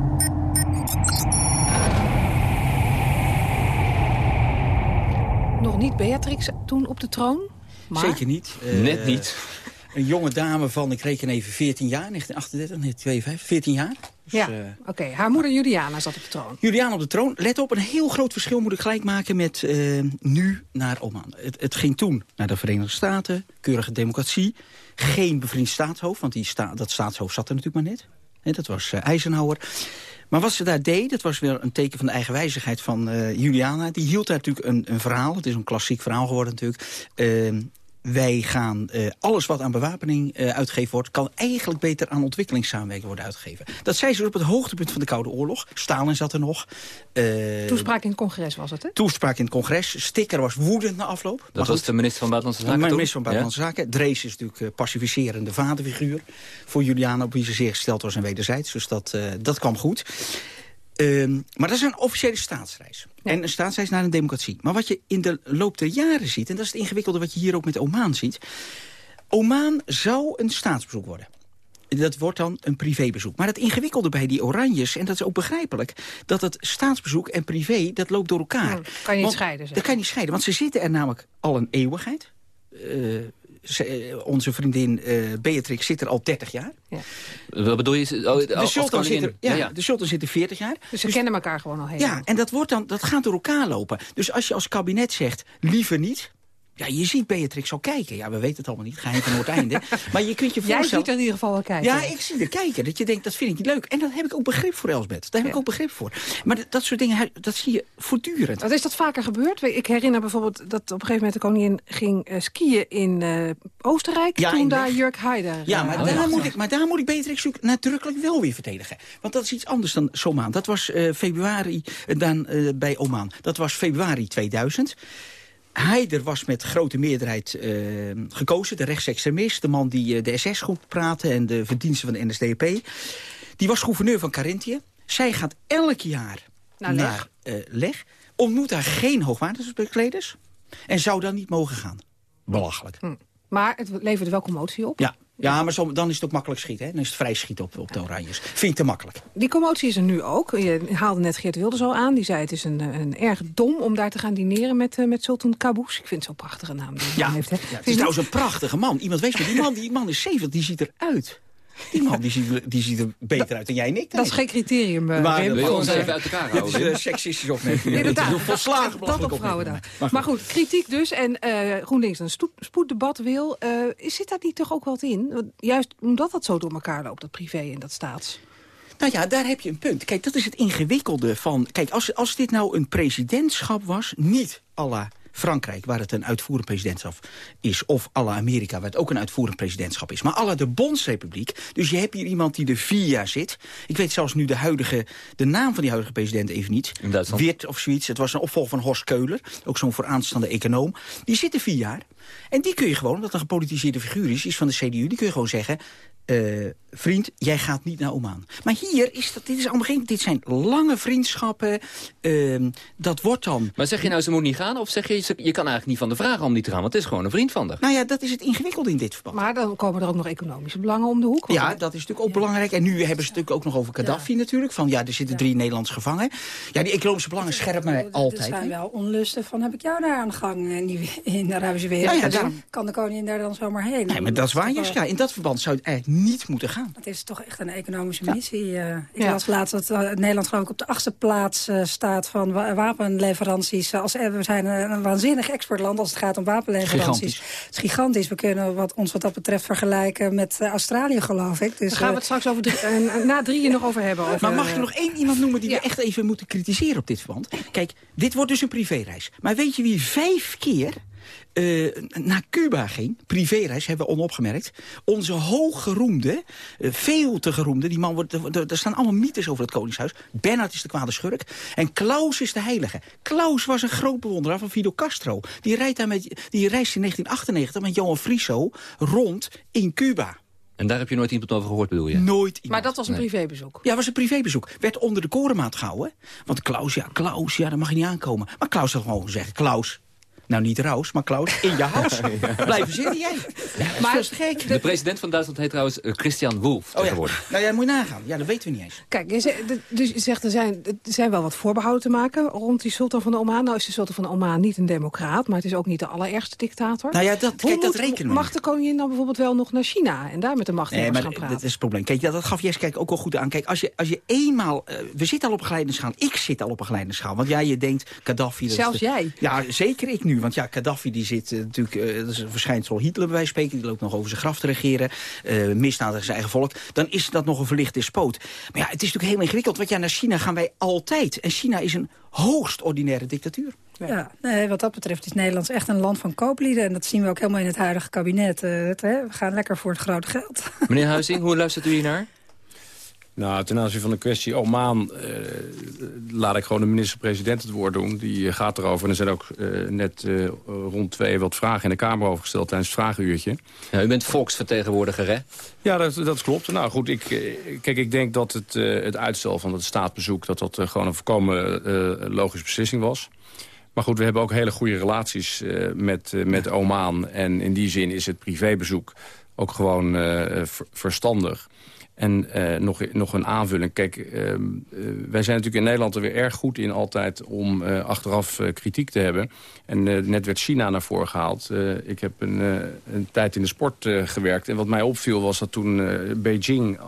Nog niet Beatrix toen op de troon? Maar... Zeker niet. Net Eh, niet. Een jonge dame van, ik reken even, 14 jaar, 1938, 1952, 14 jaar. Dus, Ja, eh, oké. Haar moeder Juliana zat op de troon. Juliana op de troon. Let op, een heel groot verschil moet ik gelijk maken met eh, nu naar Oman. Het, het ging toen naar de Verenigde Staten, keurige democratie. Geen bevriend staatshoofd, want die sta, dat staatshoofd zat er natuurlijk maar net. Hè, dat was Eisenhower. Maar wat ze daar deed, dat was weer een teken van de eigenwijzigheid van eh, Juliana. Die hield daar natuurlijk een, een verhaal. Het is een klassiek verhaal geworden natuurlijk. Eh, wij gaan eh, alles wat aan bewapening eh, uitgegeven wordt... kan eigenlijk beter aan ontwikkelingssamenwerking worden uitgegeven. Dat zei ze op het hoogtepunt van de Koude Oorlog. Stalin zat er nog. Eh, Toespraak in het congres was het, hè? toespraak in het congres. Sticker was woedend na afloop. Maar Dat was goed, de minister van Buitenlandse de Zaken toen? minister van Buitenlandse Zaken. Drees is natuurlijk een pacificerende vaderfiguur voor Juliana... op wie ze zeer gesteld was en wederzijds. Dus dat, eh, dat kwam goed. Ehm, maar dat is een officiële staatsreis. En een staatsreis naar een democratie. Maar wat je in de loop der jaren ziet... en dat is het ingewikkelde wat je hier ook met Oman ziet... Oman zou een staatsbezoek worden. Dat wordt dan een privébezoek. Maar het ingewikkelde bij die Oranjes, en dat is ook begrijpelijk... dat het staatsbezoek en privé, dat loopt door elkaar. kan je niet Want- scheiden, zeg Dat kan je niet scheiden, want ze zitten er namelijk al een eeuwigheid. Eh, ze- eh, onze vriendin eh, Beatrix zit er al 30 jaar. Wat bedoel je? Oh, De sultan, zit er, ja, de zit er 40 jaar. Dus ze kennen elkaar gewoon al heel Ja, lang. en dat, wordt dan, dat gaat door elkaar lopen. Dus als je als kabinet zegt, liever niet... Ja, je ziet Beatrix al kijken. Ja, we weten het allemaal niet, geheim van Noordeinde. (laughs) maar je kunt je Jij voorstellen... ziet er in ieder geval wel kijken. Ja, ik zie er kijken. Dat je denkt, dat vind ik niet leuk. En daar heb ik ook begrip voor, Elsbeth. Daar heb ik ook begrip voor. Maar dat, dat soort dingen, dat zie je voortdurend. Wat is dat vaker gebeurd? Ik herinner bijvoorbeeld dat op een gegeven moment de koningin ging eh, skiën in eh, Oostenrijk. Ja, toen in daar. Jurk Haider... Ja, eh, maar, aan daar moet ik, maar daar moet ik Beatrix nadrukkelijk wel weer verdedigen. Want dat is iets anders dan Oman. Dat was eh, februari eh, dan, eh, bij Oman. Dat was februari 2000. Haider was met grote meerderheid eh, gekozen. De rechtsextremist, de man die eh, de SS goed praatte... en de verdiensten van de NSDAP. Die was gouverneur van Carinthië. Zij gaat elk jaar Naar Leg. eh, Leg. Ontmoet daar geen hoogwaardigheidsbekleders. En zou dan niet mogen gaan. Belachelijk. Maar het leverde wel commotie op. Ja, ja maar zo, dan is het ook makkelijk schieten. Hè? Dan is het vrij schieten op, op de Oranjes. Vind ik te makkelijk. Die commotie is er nu ook. Je haalde net Geert Wilders al aan. Die zei het is een, eh, een erg dom om daar te gaan dineren met, eh, met Sultan Qaboos. Ik vind het zo'n prachtige naam. Die hij Ja, heeft, hè. ja, het is trouwens een prachtige man. Iemand weet maar, die man, die man is 70, die ziet eruit. Die man die ziet, er- die ziet er beter uit dan jij en ik. Dat is geen criterium, eh, Maar wil ons even uit elkaar houden? Dit is een seksistische opmerking. Inderdaad. Een volslagen dat op Vrouwendag. opmerking. Maar goed, kritiek dus. En eh, GroenLinks een spoeddebat wil. eh, zit daar niet toch ook wat in? Want Juist omdat dat zo door elkaar loopt, dat privé en dat staats. Nou ja, daar heb je een punt. Kijk, dat is het ingewikkelde van... Kijk, als, als dit nou een presidentschap was, niet à la Frankrijk... waar het een uitvoerend presidentschap is... of à la Amerika, waar het ook een uitvoerend presidentschap is... maar à la de Bondsrepubliek. Dus je hebt hier iemand die er vier jaar zit. Ik weet zelfs nu de, huidige, de naam van die huidige president even niet. In Duitsland. Wirt of zoiets. Het was een opvolger van Horst Keuler. Ook zo'n vooraanstaande econoom. Die zit er vier jaar. En die kun je gewoon, dat een gepolitiseerde figuur is... is van de CDU, die kun je gewoon zeggen... eh, vriend, jij gaat niet naar Oman. Maar hier is dat, dit is allemaal geen, dit zijn lange vriendschappen. ehm, dat wordt dan. Maar zeg je nou ze moet niet gaan? Of zeg je, ze- je kan eigenlijk niet van de vragen om niet te gaan? Want het is gewoon een vriend van haar. Nou ja, dat is het ingewikkelde in dit verband. Maar dan komen er ook nog economische belangen om de hoek. want Ja, dat is natuurlijk ook belangrijk. En nu hebben ze het natuurlijk ook nog over Gaddafi natuurlijk. Van ja, er zitten drie Nederlands gevangen. Ja, die economische belangen scherpen mij Er altijd. zijn hè. wel onlusten van, heb ik jou daar aan de gang in, die, in de Arabische wereld? Ja, ja, Dus daarom- kan de koningin daar dan zomaar heen? Nee, maar dat is waar. ja, in dat verband zou het eigenlijk niet moeten gaan. Het is toch echt een economische missie. eh. ik Ja. las laatst dat eh, Nederland geloof ik op de achtste plaats eh, staat van wa- wapenleveranties. Als, we zijn een, een waanzinnig exportland als het gaat om wapenleveranties. Gigantisch. Het is gigantisch. We kunnen wat, ons wat dat betreft vergelijken met Australië geloof ik. Dus, Daar gaan we het straks over drie- na drieën nog over hebben. Over, Maar mag eh, nog één iemand noemen die we echt even moeten kritiseren op dit verband? Kijk, dit wordt dus een privéreis. Maar weet je wie vijf keer eh, naar Cuba ging? Privéreis, hebben we onopgemerkt. Onze hooggeroemde, eh, veel te geroemde, die man wordt, er- staan allemaal mythes over het Koningshuis. Bernard is de kwade schurk en Klaus is de heilige. Klaus was een groot bewonderaar van Fidel Castro. Die, rijdt daar met, die reist in 1998 met Johan Friso rond in Cuba. En daar heb je nooit iemand over gehoord, bedoel je? Nooit iemand. Maar dat was een privébezoek. Ja, was een privébezoek. Werd onder de korenmaat gehouden. Want Klaus, ja, Klaus, ja, daar mag je niet aankomen. Maar Klaus had gewoon gezegd, Klaus, Nou, niet Raus, maar Klaus, in je (laughs) huis. Blijven zitten jij. Ja, dat is Maar- gek. De president van Duitsland heet trouwens eh, Christian Wolff Oh ja. tegenwoordig. Nou ja, moet je nagaan. Ja, dat weten we niet eens. Kijk, je zegt, dus je zegt er zijn, er zijn wel wat voorbehouden te maken rond die sultan van Oman. Nou is de sultan van Oman niet een democraat, maar het is ook niet de allerergste dictator. Nou ja, dat, Hoe kijk, dat rekenen we Mag de koningin dan bijvoorbeeld wel nog naar China en daar met de Nee, machthebbers maar gaan dat praten? is het probleem. Kijk, dat, dat gaf kijk, ook wel goed aan. Kijk, als je, als je eenmaal... eh, we zitten al op een glijdende schaal. Ik zit al op een glijdende schaal. Want jij je denkt, Gaddafi... dat Zelfs de- jij? Ja, zeker ik nu. Want ja, Gaddafi die zit eh, natuurlijk... eh, dat is een verschijnsel Hitler bij wijze van spreken. Die loopt nog over zijn graf te regeren. eh misdaad tegen zijn eigen volk. Dan is dat nog een verlicht despoot. Maar ja, het is natuurlijk heel ingewikkeld. Want ja, naar China gaan wij altijd. En China is een hoogst ordinaire dictatuur. Ja, nee, wat dat betreft is Nederland echt een land van kooplieden. En dat zien we ook helemaal in het huidige kabinet. Het, hè, we gaan lekker voor het grote geld. Meneer Huizing, hoe luistert u hier naar? Nou, ten aanzien van de kwestie Oman eh, laat ik gewoon de minister-president het woord doen. Die eh, gaat erover. En er zijn ook eh, net rond twee wat vragen in de Kamer over gesteld tijdens het vragenuurtje. Ja, u bent volksvertegenwoordiger, hè? Ja, dat, dat klopt. Nou goed, ik, kijk, ik denk dat het, het uitstel van het staatsbezoek... dat dat gewoon een volkomen eh, logische beslissing was. Maar goed, we hebben ook hele goede relaties met, met Oman. En in die zin is het privébezoek ook gewoon ver- verstandig. En eh, nog, nog een aanvulling. Kijk, ehm, eh, wij zijn natuurlijk in Nederland er weer erg goed in altijd om eh, achteraf kritiek te hebben. En net werd China naar voren gehaald. Eh, ik heb een, een tijd in de sport gewerkt. En wat mij opviel was dat toen Beijing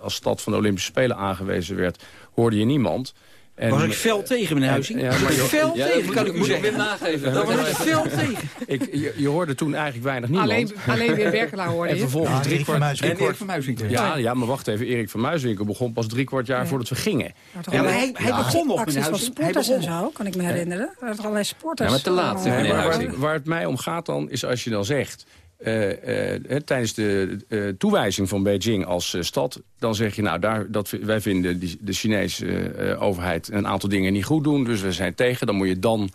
als stad van de Olympische Spelen aangewezen werd... hoorde je niemand. En, Was ik fel tegen, meneer en- Huizing? ja, Was maar fel Ja, dat tegen, moet, kan ik u moet ik zeggen. weer nageven. Daar was ik Dat- fel tegen. (laughs) Ik, je, je hoorde toen eigenlijk weinig niemand. Alleen, alleen weer Werkelaar hoorde (laughs) En vervolgens Ja, drie Erik van kwart... Muiswinkel. En Erik van Muiswinkel. Ja, ja, maar wacht even. Erik van Muiswinkel begon pas drie kwart jaar voordat we gingen. Ja, maar hij, hij begon nog, meneer Huizing. Sporters en zo, kan ik me herinneren. Er waren allerlei sporters. Ja, maar te laat, meneer Huizing. waar het mij om gaat dan, is als je dan zegt... eh, eh, hè, tijdens de eh, toewijzing van Beijing als eh, stad... dan zeg je, nou, daar, dat, wij vinden die, de Chinese eh, overheid... een aantal dingen niet goed doen, dus we zijn tegen. Dan moet je dan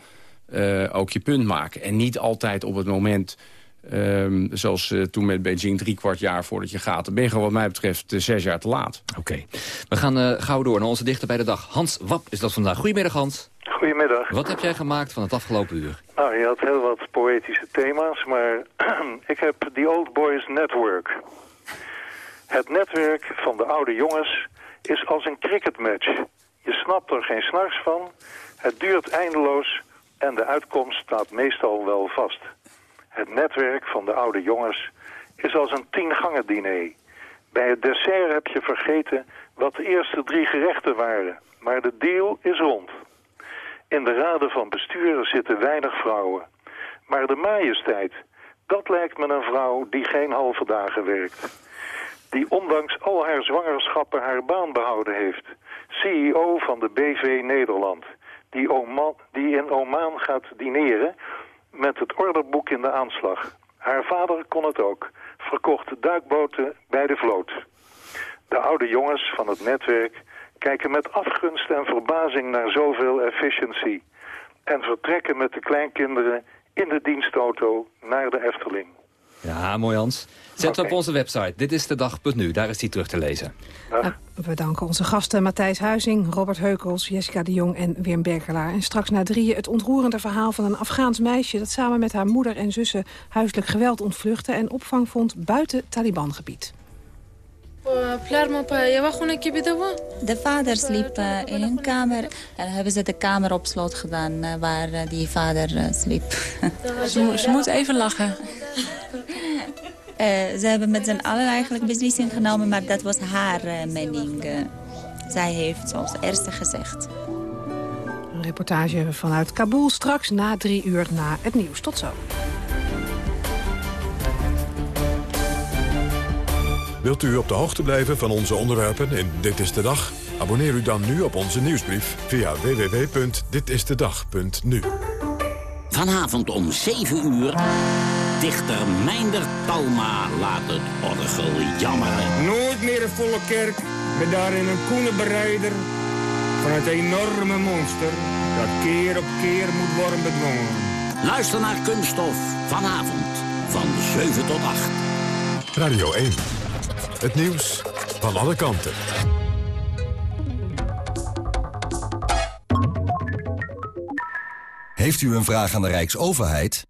eh, ook je punt maken. En niet altijd op het moment... ehm, zoals eh, toen met Beijing drie kwart jaar voordat je gaat. Dan ben je gewoon wat mij betreft eh, zes jaar te laat. Oké. We gaan eh, gauw door naar onze dichter bij de dag. Hans Wap is dat vandaag. Goedemiddag, Hans. Goedemiddag. Wat heb jij gemaakt van het afgelopen uur? Nou, je had heel wat poëtische thema's, maar (clears throat) ik heb The Old Boys Network. Het netwerk van de oude jongens is als een cricketmatch. Je snapt er geen snars van, het duurt eindeloos en de uitkomst staat meestal wel vast. Het netwerk van de oude jongens is als een tiengangen diner. Bij het dessert heb je vergeten wat de eerste drie gerechten waren, maar de deal is rond. In de raden van bestuur zitten weinig vrouwen. Maar de majesteit, dat lijkt me een vrouw die geen halve dagen werkt. Die ondanks al haar zwangerschappen haar baan behouden heeft. CEO van de BV Nederland. Die, Oman, die in Oman gaat dineren met het orderboek in de aanslag. Haar vader kon het ook. Verkocht duikboten bij de vloot. De oude jongens van het netwerk kijken met afgunst en verbazing naar zoveel efficiency. En vertrekken met de kleinkinderen in de dienstauto naar de Efteling. Ja, mooi Hans. Zet op onze website. Dit is de dag.nu. Daar is die terug te lezen. Nou, we danken onze gasten Matthijs Huizing, Robert Heukels, Jessica de Jong en Wim Berkelaar. En straks na drieën het ontroerende verhaal van een Afghaans meisje... dat samen met haar moeder en zussen huiselijk geweld ontvluchtte... en opvang vond buiten Talibangebied. De vader sliep eh, in een kamer en hebben ze de kamer op slot gedaan eh, waar eh, die vader sliep. Ze moet even lachen. Eh, ze hebben met z'n allen eigenlijk beslissing genomen, maar dat was haar eh, mening. eh. zij heeft als eerste gezegd. Een reportage vanuit Kabul straks na drie uur na het nieuws. Tot zo. Wilt u op de hoogte blijven van onze onderwerpen in Dit is de Dag? Abonneer u dan nu op onze nieuwsbrief via www.ditistedag.nu. Vanavond om 7 uur. Dichter Meinder Talma laat het orgel jammeren. Nooit meer een volle kerk met daarin een koene bereider van het enorme monster dat keer op keer moet worden bedwongen. Luister naar Kunststof vanavond van 7 tot 8. Radio 1. Het nieuws van alle kanten. Heeft u een vraag aan de Rijksoverheid?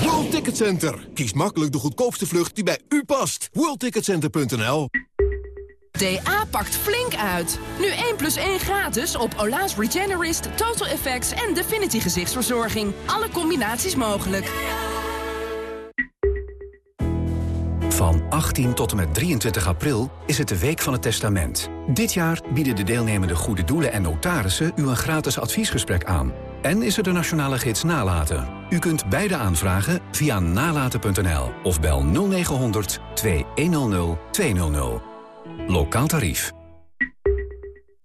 World Ticket Center. Kies makkelijk de goedkoopste vlucht die bij u past. WorldTicketCenter.nl DA pakt flink uit. Nu 1 plus 1 gratis op Ola's Regenerist, Total Effects en Definity gezichtsverzorging. Alle combinaties mogelijk. Van 18 tot en met 23 april is het de Week van het Testament. Dit jaar bieden de deelnemende goede doelen en notarissen u een gratis adviesgesprek aan. En is er de nationale gids Nalaten. U kunt beide aanvragen via nalaten.nl of bel 0900 2100 200. Lokaal tarief.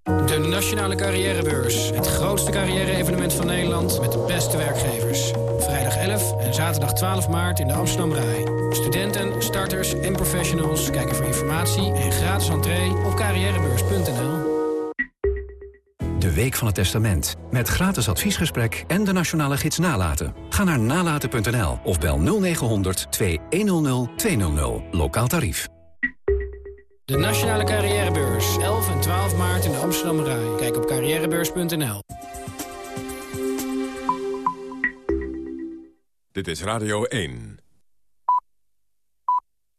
De Nationale Carrièrebeurs. Het grootste carrière-evenement van Nederland met de beste werkgevers. Vrijdag 11 en zaterdag 12 maart in de Amsterdam Rai. Studenten, starters en professionals kijken voor informatie en gratis entree op carrièrebeurs.nl. De Week van het Testament. Met gratis adviesgesprek en de nationale gids Nalaten. Ga naar nalaten.nl of bel 0900 2100 200. Lokaal tarief. De Nationale Carrièrebeurs. 11 en 12 maart in de Amsterdam Rai. Kijk op carrièrebeurs.nl. Dit is Radio 1.